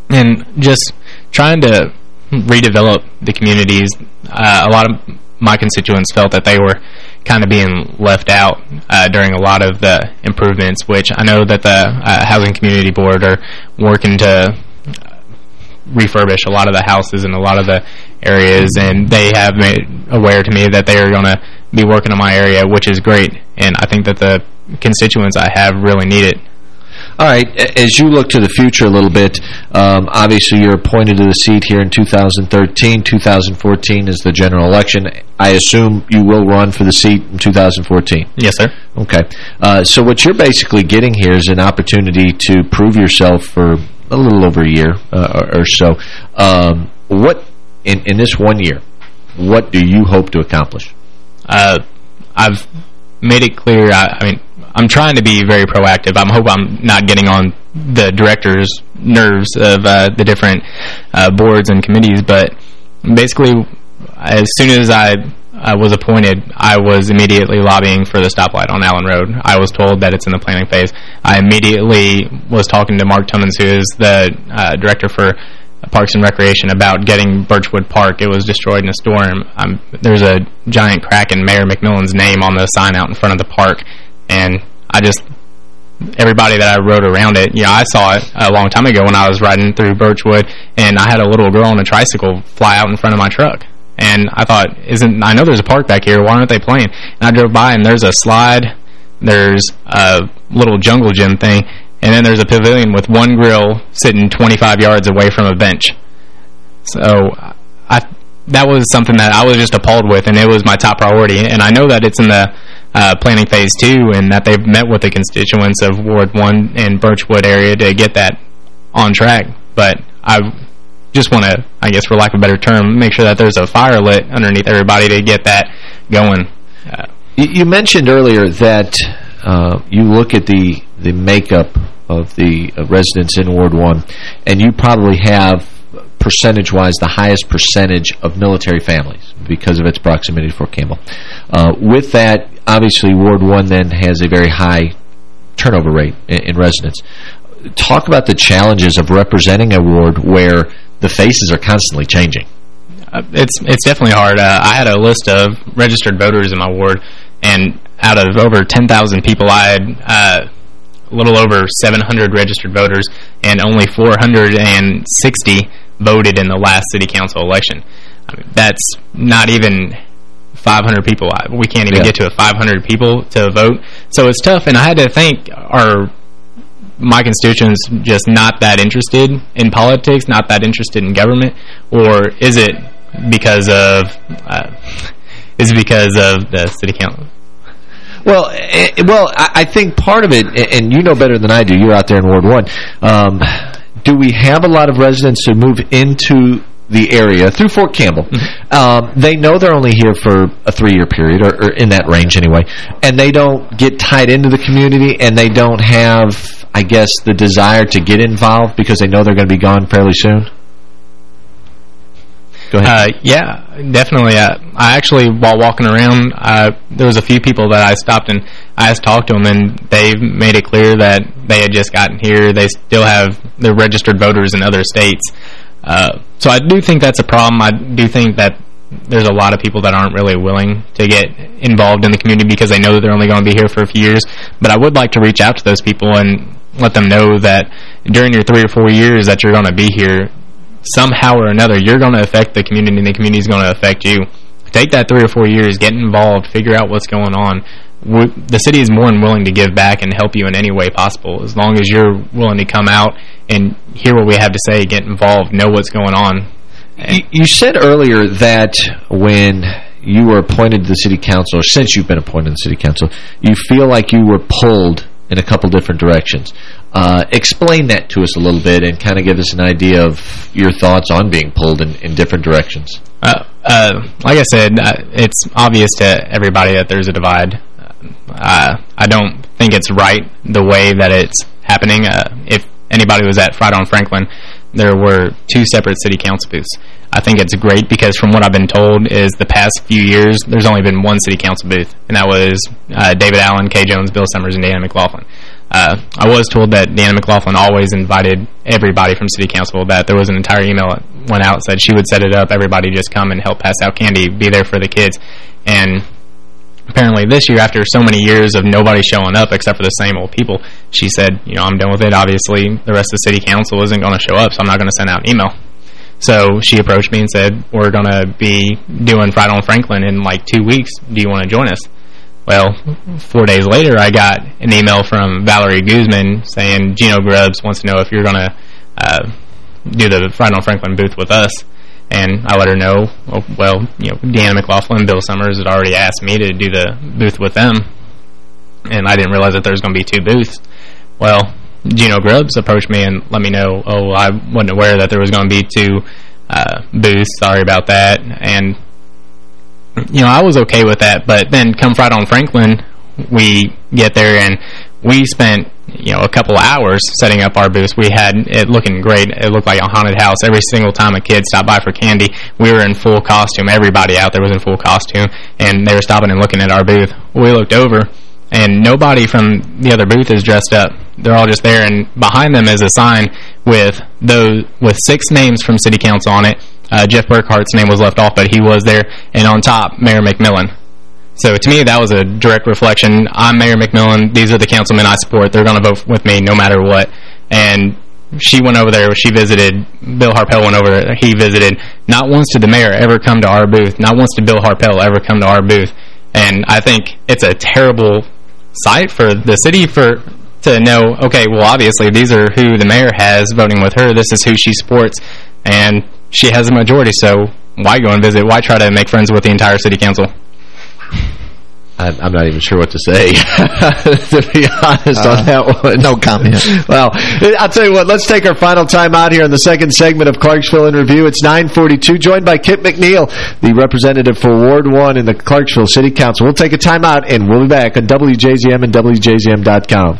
And just trying to redevelop the communities, uh, a lot of my constituents felt that they were kind of being left out uh, during a lot of the improvements, which I know that the uh, Housing Community Board are working to refurbish a lot of the houses in a lot of the areas, and they have made aware to me that they are going to be working on my area, which is great, and I think that the constituents I have really need it. All right, as you look to the future a little bit, um, obviously you're appointed to the seat here in 2013. 2014 is the general election. I assume you will run for the seat in 2014. Yes, sir. Okay. Uh, so what you're basically getting here is an opportunity to prove yourself for a little over a year uh, or, or, so. Um, what in, in this one year, what do you hope to accomplish? Uh, I've made it clear, I, I mean, I'm trying to be very proactive. I hope I'm not getting on the director's nerves of uh, the different uh, boards and committees, but basically, as soon as I was appointed, I was immediately lobbying for the stoplight on Allen Road. I was told that it's in the planning phase. I immediately was talking to Mark Tummons, who is the uh, director for Parks and Recreation, about getting Birchwood Park. It was destroyed in a storm. Um, there's a giant crack in Mayor McMillan's name on the sign out in front of the park, and I just everybody that I rode around it, know, I saw it a long time ago when I was riding through Birchwood, and I had a little girl on a tricycle fly out in front of my truck. And I thought, isn't I know there's a park back here. Why aren't they playing? And I drove by, and there's a slide, there's a little jungle gym thing, and then there's a pavilion with one grill sitting 25 yards away from a bench. So I that was something that I was just appalled with, and it was my top priority. And I know that it's in the uh, planning phase two, and that they've met with the constituents of Ward 1 and Birchwood area to get that on track. But I just want to, I guess for lack of a better term, make sure that there's a fire lit underneath everybody to get that going. Uh, you mentioned earlier that uh, you look at the, the makeup of the uh, residents in Ward 1, and you probably have percentage-wise the highest percentage of military families because of its proximity to Fort Campbell. Uh, with that, obviously Ward 1 then has a very high turnover rate in, in residents. Talk about the challenges of representing a ward where the faces are constantly changing. Uh, it's it's definitely hard. Uh, I had a list of registered voters in my ward, and out of over 10,000 people, I had uh, a little over 700 registered voters, and only 460 voted in the last city council election. I mean, that's not even 500 people. We can't even yeah. get to 500 people to vote. So it's tough, and I had to think, are my constituents just not that interested in politics, not that interested in government, or is it because of uh, is it because of the city council? Well, it, eh, well, I think part of it, and you know better than I do, you're out there in Ward 1, um, do we have a lot of residents who move into the area through Fort Campbell. Mm -hmm. um, they know they're only here for a three-year period, or, or, in that range anyway, and they don't get tied into the community, and they don't have, I guess, the desire to get involved because they know they're going to be gone fairly soon? Go ahead. Uh, yeah, definitely. Uh, I actually, while walking around, there was a few people that I stopped and I asked talk to them, and they made it clear that they had just gotten here. They still have their registered voters in other states. Uh, so I do think that's a problem. I do think that there's a lot of people that aren't really willing to get involved in the community because they know that they're only going to be here for a few years. But I would like to reach out to those people and let them know that during your three or four years that you're going to be here, somehow or another, you're going to affect the community and the community is going to affect you. Take that three or four years, get involved, figure out what's going on. The city is more than willing to give back and help you in any way possible as long as you're willing to come out and hear what we have to say, get involved, know what's going on. You, you said earlier that when you were appointed to the city council, or since you've been appointed to the city council, you feel like you were pulled in a couple different directions. Uh, explain that to us a little bit and kind of give us an idea of your thoughts on being pulled in, in different directions. Uh, uh, like I said, uh, it's obvious to everybody that there's a divide. Uh, I don't think it's right the way that it's happening. Uh, if anybody was at Friday on Franklin, there were two separate city council booths. I think it's great because from what I've been told is the past few years, there's only been one city council booth, and that was uh, David Allen, Kay Jones, Bill Summers, and Deanna McLaughlin. Uh, I was told that Deanna McLaughlin always invited everybody from city council, that there was an entire email that went out said she would set it up, everybody just come and help pass out candy, be there for the kids. And apparently this year, after so many years of nobody showing up except for the same old people, she said, you know, I'm done with it. Obviously, the rest of the city council isn't going to show up, so I'm not going to send out an email. So she approached me and said, we're going to be doing Friday on Franklin in like two weeks. Do you want to join us? Well, four days later, I got an email from Valerie Guzman saying Geno Grubbs wants to know if you're going to uh, do the Friday on Franklin booth with us. And I let her know, well, you know, Deanna McLaughlin, Bill Summers had already asked me to do the booth with them. And I didn't realize that there was going to be two booths. Well, Geno Grubbs approached me and let me know, oh, I wasn't aware that there was going to be two uh, booths. Sorry about that. And, you know, I was okay with that. But then come Friday on Franklin, we get there and we spent you know a couple hours setting up our booth. We had it looking great. It looked like a haunted house. Every single time a kid stopped by for candy, we were in full costume. Everybody out there was in full costume, and they were stopping and looking at our booth. We looked over, and nobody from the other booth is dressed up. They're all just there, and behind them is a sign with those with six names from City Council on it. Uh, Jeff Burkhart's name was left off, but he was there, and on top, Mayor McMillan. So to me, that was a direct reflection. I'm Mayor McMillan. These are the councilmen I support. They're going to vote with me no matter what. And she went over there. She visited. Bill Harpel went over there. He visited. Not once did the mayor ever come to our booth. Not once did Bill Harpel ever come to our booth. And I think it's a terrible sight for the city for to know, okay, well, obviously, these are who the mayor has voting with her. This is who she supports. And she has a majority, so why go and visit? Why try to make friends with the entire city council? I'm not even sure what to say, to be honest Uh, on that one. no comment. well, I'll tell you what, let's take our final time out here in the second segment of Clarksville in Review. It's 942, joined by Kip McNeil, the representative for Ward 1 in the Clarksville City Council. We'll take a time out, and we'll be back on WJZM and WJZM.com.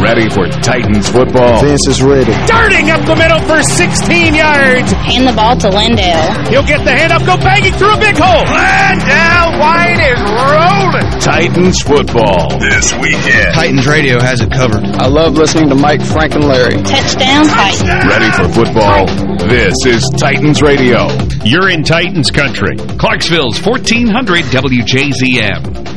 Ready for Titans football. This is ready. Darting up the middle for 16 yards. Hand the ball to LenDale. He'll get the hand up, go banging through a big hole. LenDale White is rolling. Titans football this weekend. Titans radio has it covered. I love listening to Mike, Frank, and Larry. Touchdown, Titans. Ready for football? This is Titans Radio. You're in Titans country. Clarksville's 1400 WJZM.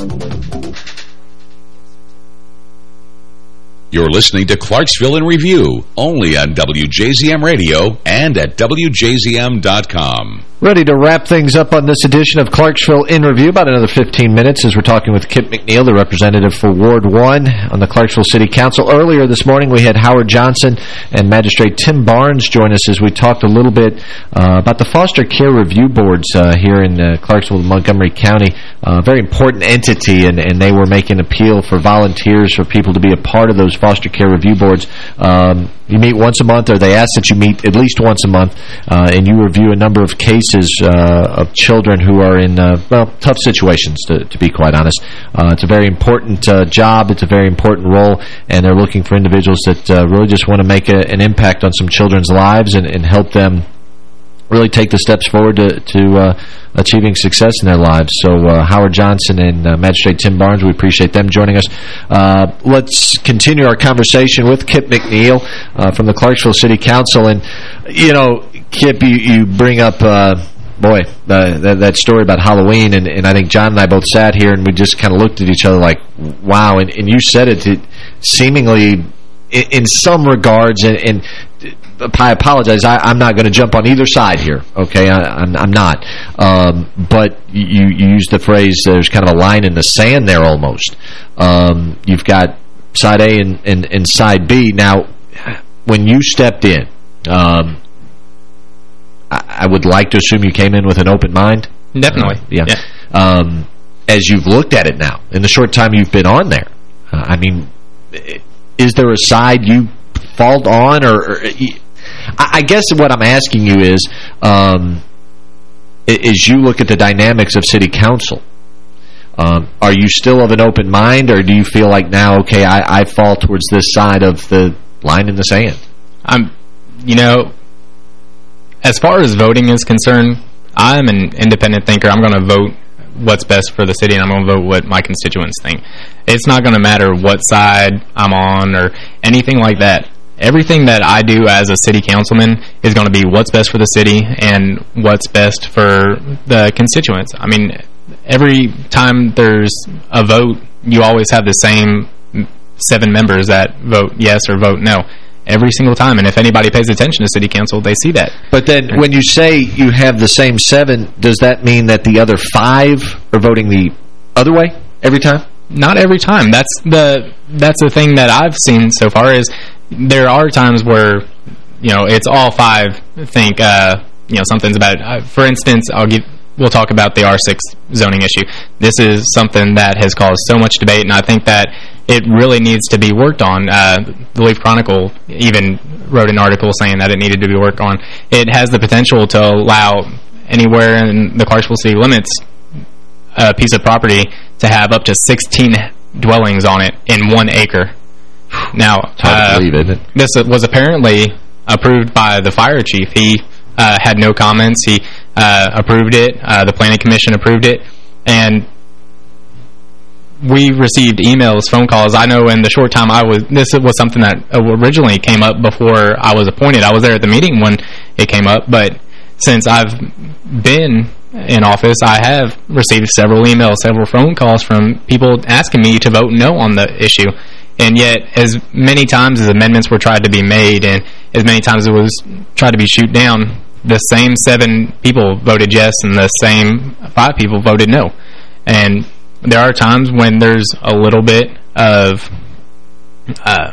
You're listening to Clarksville in Review, only on WJZM Radio and at WJZM.com. Ready to wrap things up on this edition of Clarksville in Review. About another 15 minutes as we're talking with Kip McNeil, the representative for Ward 1 on the Clarksville City Council. Earlier this morning, we had Howard Johnson and Magistrate Tim Barnes join us as we talked a little bit uh, about the foster care review boards uh, here in uh, Clarksville, Montgomery County. A very important entity, and, and they were making appeal for volunteers, for people to be a part of those foster care review boards. Um, you meet once a month, or they ask that you meet at least once a month, uh, and you review a number of cases uh, of children who are in, uh, well, tough situations, to, to be quite honest. Uh, it's a very important uh, job. It's a very important role, and they're looking for individuals that really just want to make a, an impact on some children's lives and, and help them really take the steps forward to, to uh, achieving success in their lives. So uh, Howard Johnson and uh, Magistrate Tim Barnes, we appreciate them joining us. Uh, let's continue our conversation with Kip McNeil uh, from the Clarksville City Council. And, you know, Kip, you, you bring up... Uh, Boy, that, that story about Halloween, and, and I think John and I both sat here and we just kind of looked at each other like, wow, and, and you said it, it seemingly in, in some regards, and, and I apologize. I, am not going to jump on either side here. Okay, I, am I'm, I'm not. Um, but you, you used the phrase. There's kind of a line in the sand there, almost. Um, you've got side A and, and, and side B. Now, when you stepped in, um, I, I, would like to assume you came in with an open mind. Definitely. Uh, yeah. yeah. Um, as you've looked at it now, in the short time you've been on there, uh, I mean, is there a side you fall on, or, or I guess what I'm asking you is, um, is you look at the dynamics of city council. Um, are you still of an open mind, or do you feel like now, okay, I, I fall towards this side of the line in the sand? I'm, you know, as far as voting is concerned, I'm an independent thinker. I'm going to vote what's best for the city, and I'm going to vote what my constituents think. It's not going to matter what side I'm on or anything like that. Everything that I do as a city councilman is going to be what's best for the city and what's best for the constituents. I mean, every time there's a vote, you always have the same seven members that vote yes or vote no every single time. And if anybody pays attention to city council, they see that. But then when you say you have the same seven, does that mean that the other five are voting the other way every time? Not every time. That's the that's the thing that I've seen so far is there are times where you know it's all five think uh, you know something's about. Uh, for instance, I'll give we'll talk about the R6 zoning issue. This is something that has caused so much debate, and I think that it really needs to be worked on. Uh, the Leaf Chronicle even wrote an article saying that it needed to be worked on. It has the potential to allow anywhere in the Clarksville city limits a piece of property to have up to 16 dwellings on it in one acre. Now, uh, believe, this was apparently approved by the fire chief. He uh, had no comments. He uh, approved it. Uh, the planning commission approved it. And we received emails, phone calls. I know in the short time I was, this was something that originally came up before I was appointed. I was there at the meeting when it came up, but since I've been in office, I have received several emails, several phone calls from people asking me to vote no on the issue. And yet, as many times as amendments were tried to be made and as many times it was tried to be shoot down, the same seven people voted yes and the same five people voted no. And there are times when there's a little bit of, uh,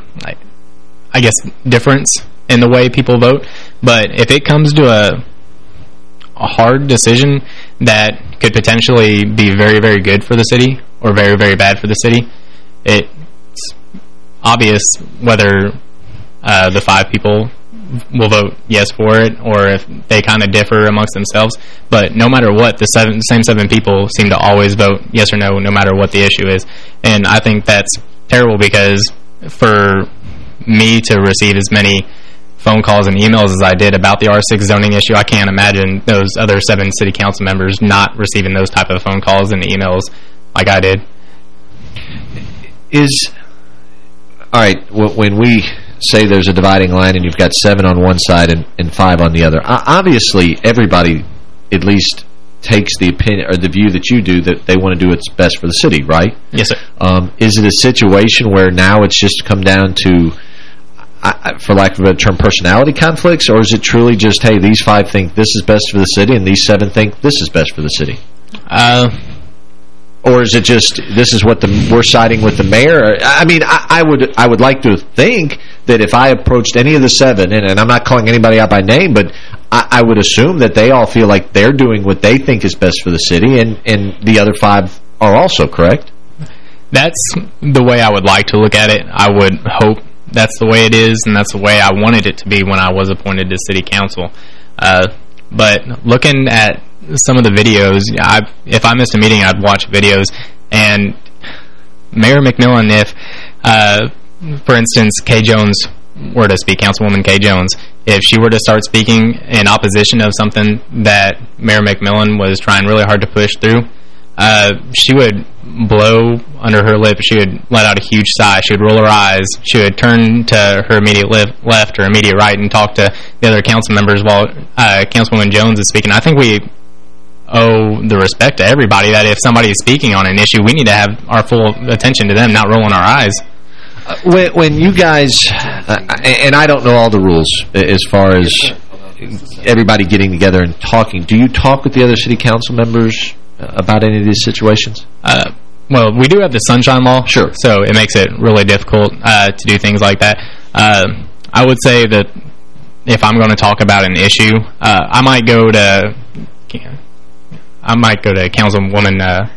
I guess, difference in the way people vote. But if it comes to a, a hard decision that could potentially be very, very good for the city or very, very bad for the city, it's obvious whether uh, the five people will vote yes for it or if they kind of differ amongst themselves. But no matter what, the seven, same seven people seem to always vote yes or no, no matter what the issue is. And I think that's terrible because for me to receive as many phone calls and emails as I did about the R6 zoning issue, I can't imagine those other seven city council members not receiving those type of phone calls and emails like I did. Is, all right, when we say there's a dividing line and you've got seven on one side and, and five on the other. Obviously, everybody at least takes the opinion or the view that you do that they want to do what's best for the city, right? Yes, sir. Um, is it a situation where now it's just come down to, for lack of a term, personality conflicts, or is it truly just, hey, these five think this is best for the city and these seven think this is best for the city? Uh, or is it just this is what the we're siding with the mayor? I mean, I, I would I would like to think that if I approached any of the seven, and, and I'm not calling anybody out by name, but I, I, would assume that they all feel like they're doing what they think is best for the city, and and the other five are also correct. That's the way I would like to look at it. I would hope that's the way it is, and that's the way I wanted it to be when I was appointed to city council. Uh, but looking at some of the videos, I, if I missed a meeting, I'd watch videos. And Mayor McMillan, if, uh, for instance, Kay Jones were to speak, Councilwoman Kay Jones, if she were to start speaking in opposition of something that Mayor McMillan was trying really hard to push through, uh, she would blow under her lip. She would let out a huge sigh. She would roll her eyes. She would turn to her immediate left or immediate right and talk to the other council members while uh, Councilwoman Jones is speaking. I think we owe the respect to everybody that if somebody is speaking on an issue, we need to have our full attention to them, not rolling our eyes. Uh, when, when you guys, uh, and I don't know all the rules as far as everybody getting together and talking, do you talk with the other city council members about any of these situations? Uh, well, we do have the Sunshine Law. Sure. So it makes it really difficult uh, to do things like that. Uh, I would say that if I'm going to talk about an issue, uh, I might go to I might go to Councilwoman uh,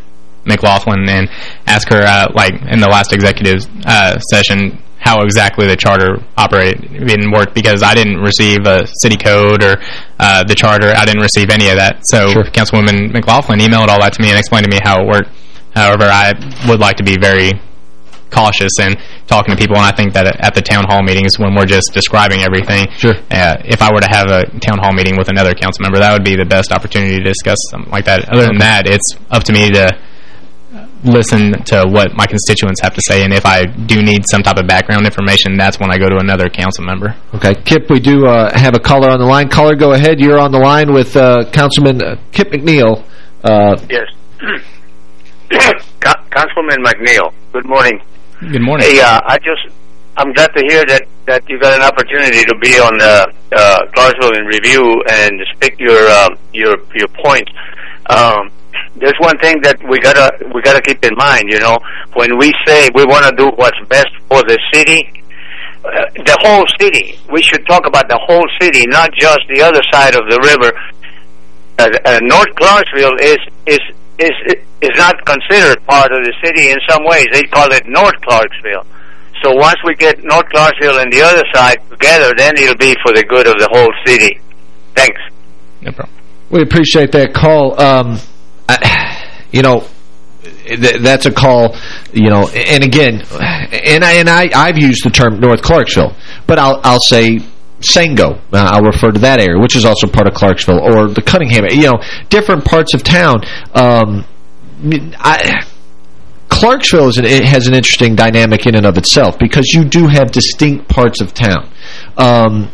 McLaughlin and ask her, uh, like in the last executive uh, session, how exactly the charter operated didn't work because I didn't receive a city code or uh, the charter. I didn't receive any of that. So sure. Councilwoman McLaughlin emailed all that to me and explained to me how it worked. However, I would like to be very cautious in talking to people, and I think that at the town hall meetings, when we're just describing everything, sure. Uh, if I were to have a town hall meeting with another council member, that would be the best opportunity to discuss something like that. Other than that, it's up to me to listen to what my constituents have to say, and if I do need some type of background information, that's when I go to another council member. Okay. Kip, we do uh, have a caller on the line. Caller, go ahead. You're on the line with uh, Councilman uh, Kip McNeil. Uh, yes. Councilman McNeil, good morning. Good morning. Hey, uh, I just, I'm glad to hear that, that you got an opportunity to be on the uh, Clarksville in review and speak your uh, your your point. Um, there's one thing that we gotta we gotta keep in mind. You know, when we say we want to do what's best for the city, uh, the whole city. We should talk about the whole city, not just the other side of the river. Uh, uh, North Clarksville is is is is not considered part of the city in some ways. They call it North Clarksville. So once we get North Clarksville and the other side together, then it'll be for the good of the whole city. Thanks. No problem. We appreciate that call. Um, I, you know, th that's a call, you know, and again, and I and I I've used the term North Clarksville, but I'll I'll say Sango. Uh, I'll refer to that area, which is also part of Clarksville, or the Cunningham. You know, different parts of town. Um, I, Clarksville an, has an interesting dynamic in and of itself because you do have distinct parts of town. Um,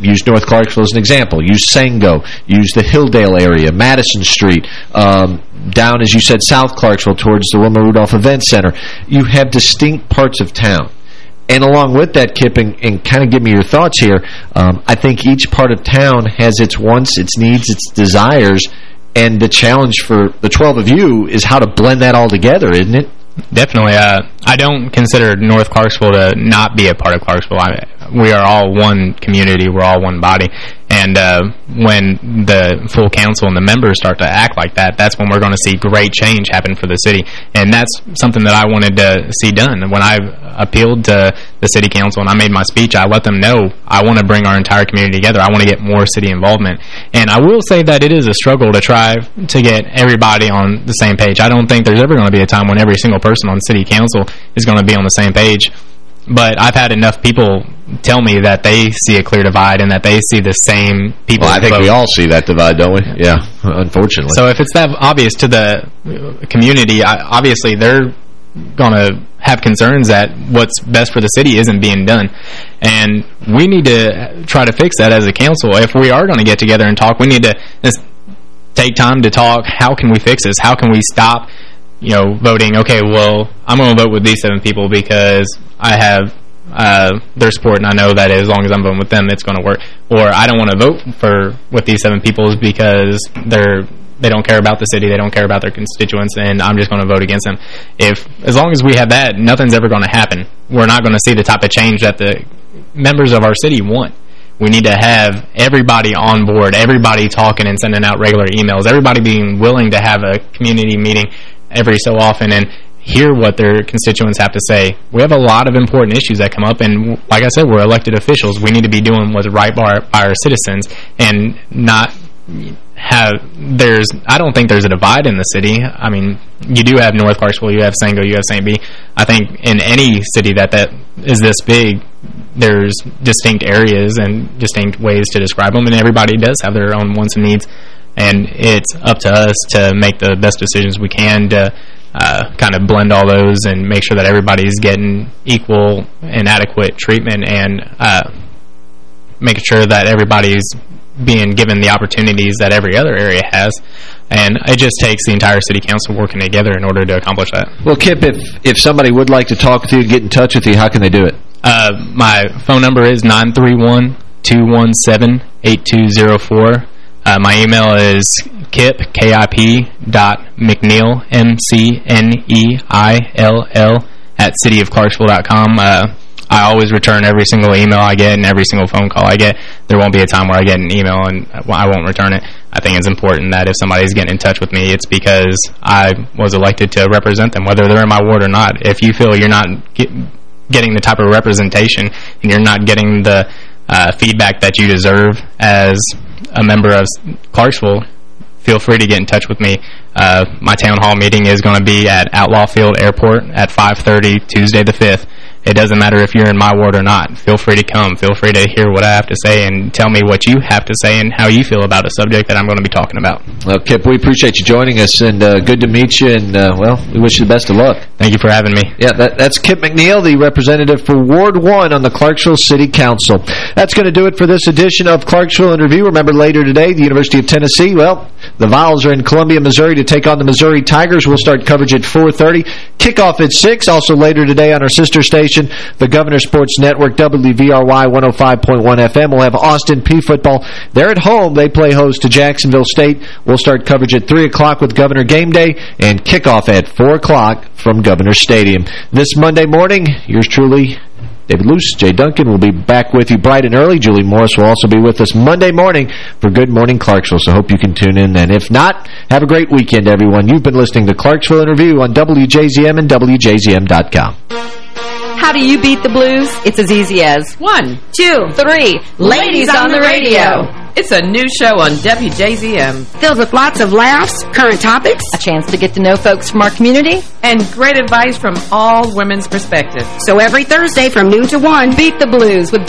use North Clarksville as an example. Use Sango. Use the Hilldale area, Madison Street, um, down, as you said, South Clarksville towards the Wilma Rudolph Event Center. You have distinct parts of town. And along with that, Kip, and, and kind of give me your thoughts here, um, I think each part of town has its wants, its needs, its desires, and the challenge for the 12 of you is how to blend that all together, isn't it? Definitely. Uh, I don't consider North Clarksville to not be a part of Clarksville. I, we are all one community. We're all one body. And uh, when the full council and the members start to act like that, that's when we're going to see great change happen for the city. And that's something that I wanted to see done. When I appealed to the city council and I made my speech, I let them know I want to bring our entire community together. I want to get more city involvement. And I will say that it is a struggle to try to get everybody on the same page. I don't think there's ever going to be a time when every single person on city council is going to be on the same page. But I've had enough people tell me that they see a clear divide and that they see the same people. Well, I think vote. we all see that divide, don't we? Yeah, unfortunately. So if it's that obvious to the community, obviously they're going to have concerns that what's best for the city isn't being done. And we need to try to fix that as a council. If we are going to get together and talk, we need to take time to talk. How can we fix this? How can we stop you know, voting, okay, well, I'm going to vote with these seven people because I have uh, their support and I know that as long as I'm voting with them, it's going to work. Or I don't want to vote for with these seven people because they're they don't care about the city, they don't care about their constituents, and I'm just going to vote against them. If As long as we have that, nothing's ever going to happen. We're not going to see the type of change that the members of our city want. We need to have everybody on board, everybody talking and sending out regular emails, everybody being willing to have a community meeting every so often and hear what their constituents have to say. We have a lot of important issues that come up, and like I said, we're elected officials. We need to be doing what's right by our, by our citizens and not have there's I don't think there's a divide in the city. I mean, you do have North Clarksville, you have Sango, you have St. B. I think in any city that that is this big, there's distinct areas and distinct ways to describe them, and everybody does have their own wants and needs and it's up to us to make the best decisions we can to uh, kind of blend all those and make sure that everybody's getting equal and adequate treatment and uh, making sure that everybody's being given the opportunities that every other area has. And it just takes the entire city council working together in order to accomplish that. Well, Kip, if, if somebody would like to talk with you and get in touch with you, how can they do it? Uh, my phone number is 931 217 8204 uh, my email is kip, K-I-P, dot McNeil, M-C-N-E-I-L-L, at cityofclarksville.com. Uh, I always return every single email I get and every single phone call I get. There won't be a time where I get an email and I won't return it. I think it's important that if somebody's getting in touch with me, it's because I was elected to represent them, whether they're in my ward or not. If you feel you're not get, getting the type of representation and you're not getting the uh, feedback that you deserve as a member of Clarksville, feel free to get in touch with me. Uh, my town hall meeting is going to be at Outlaw Field Airport at 5.30 Tuesday the 5th. It doesn't matter if you're in my ward or not. Feel free to come. Feel free to hear what I have to say and tell me what you have to say and how you feel about a subject that I'm going to be talking about. Well, Kip, we appreciate you joining us, and uh, good to meet you, and, uh, well, we wish you the best of luck. Thank you for having me. Yeah, that, that's Kip McNeil, the representative for Ward 1 on the Clarksville City Council. That's going to do it for this edition of Clarksville in Review. Remember, later today, the University of Tennessee, well, the Vols are in Columbia, Missouri to take on the Missouri Tigers. We'll start coverage at 4.30. Kickoff at 6. Also later today on our sister station, the Governor Sports Network, WVRY 105.1 FM. We'll have Austin Peay football. They're at home. They play host to Jacksonville State. We'll start coverage at 3 o'clock with Governor Game Day and kickoff at 4 o'clock from Governor Stadium. This Monday morning, yours truly, David Luce, Jay Duncan will be back with you bright and early. Julie Morris will also be with us Monday morning for Good Morning Clarksville, so hope you can tune in. And if not, have a great weekend, everyone. You've been listening to Clarksville in Review on WJZM and WJZM.com. How do you beat the blues? It's as easy as one, two, three. Ladies on the radio. It's a new show on WJZM. Filled with lots of laughs, current topics, a chance to get to know folks from our community, and great advice from all women's perspectives. So every Thursday from noon to 1, Beat the Blues with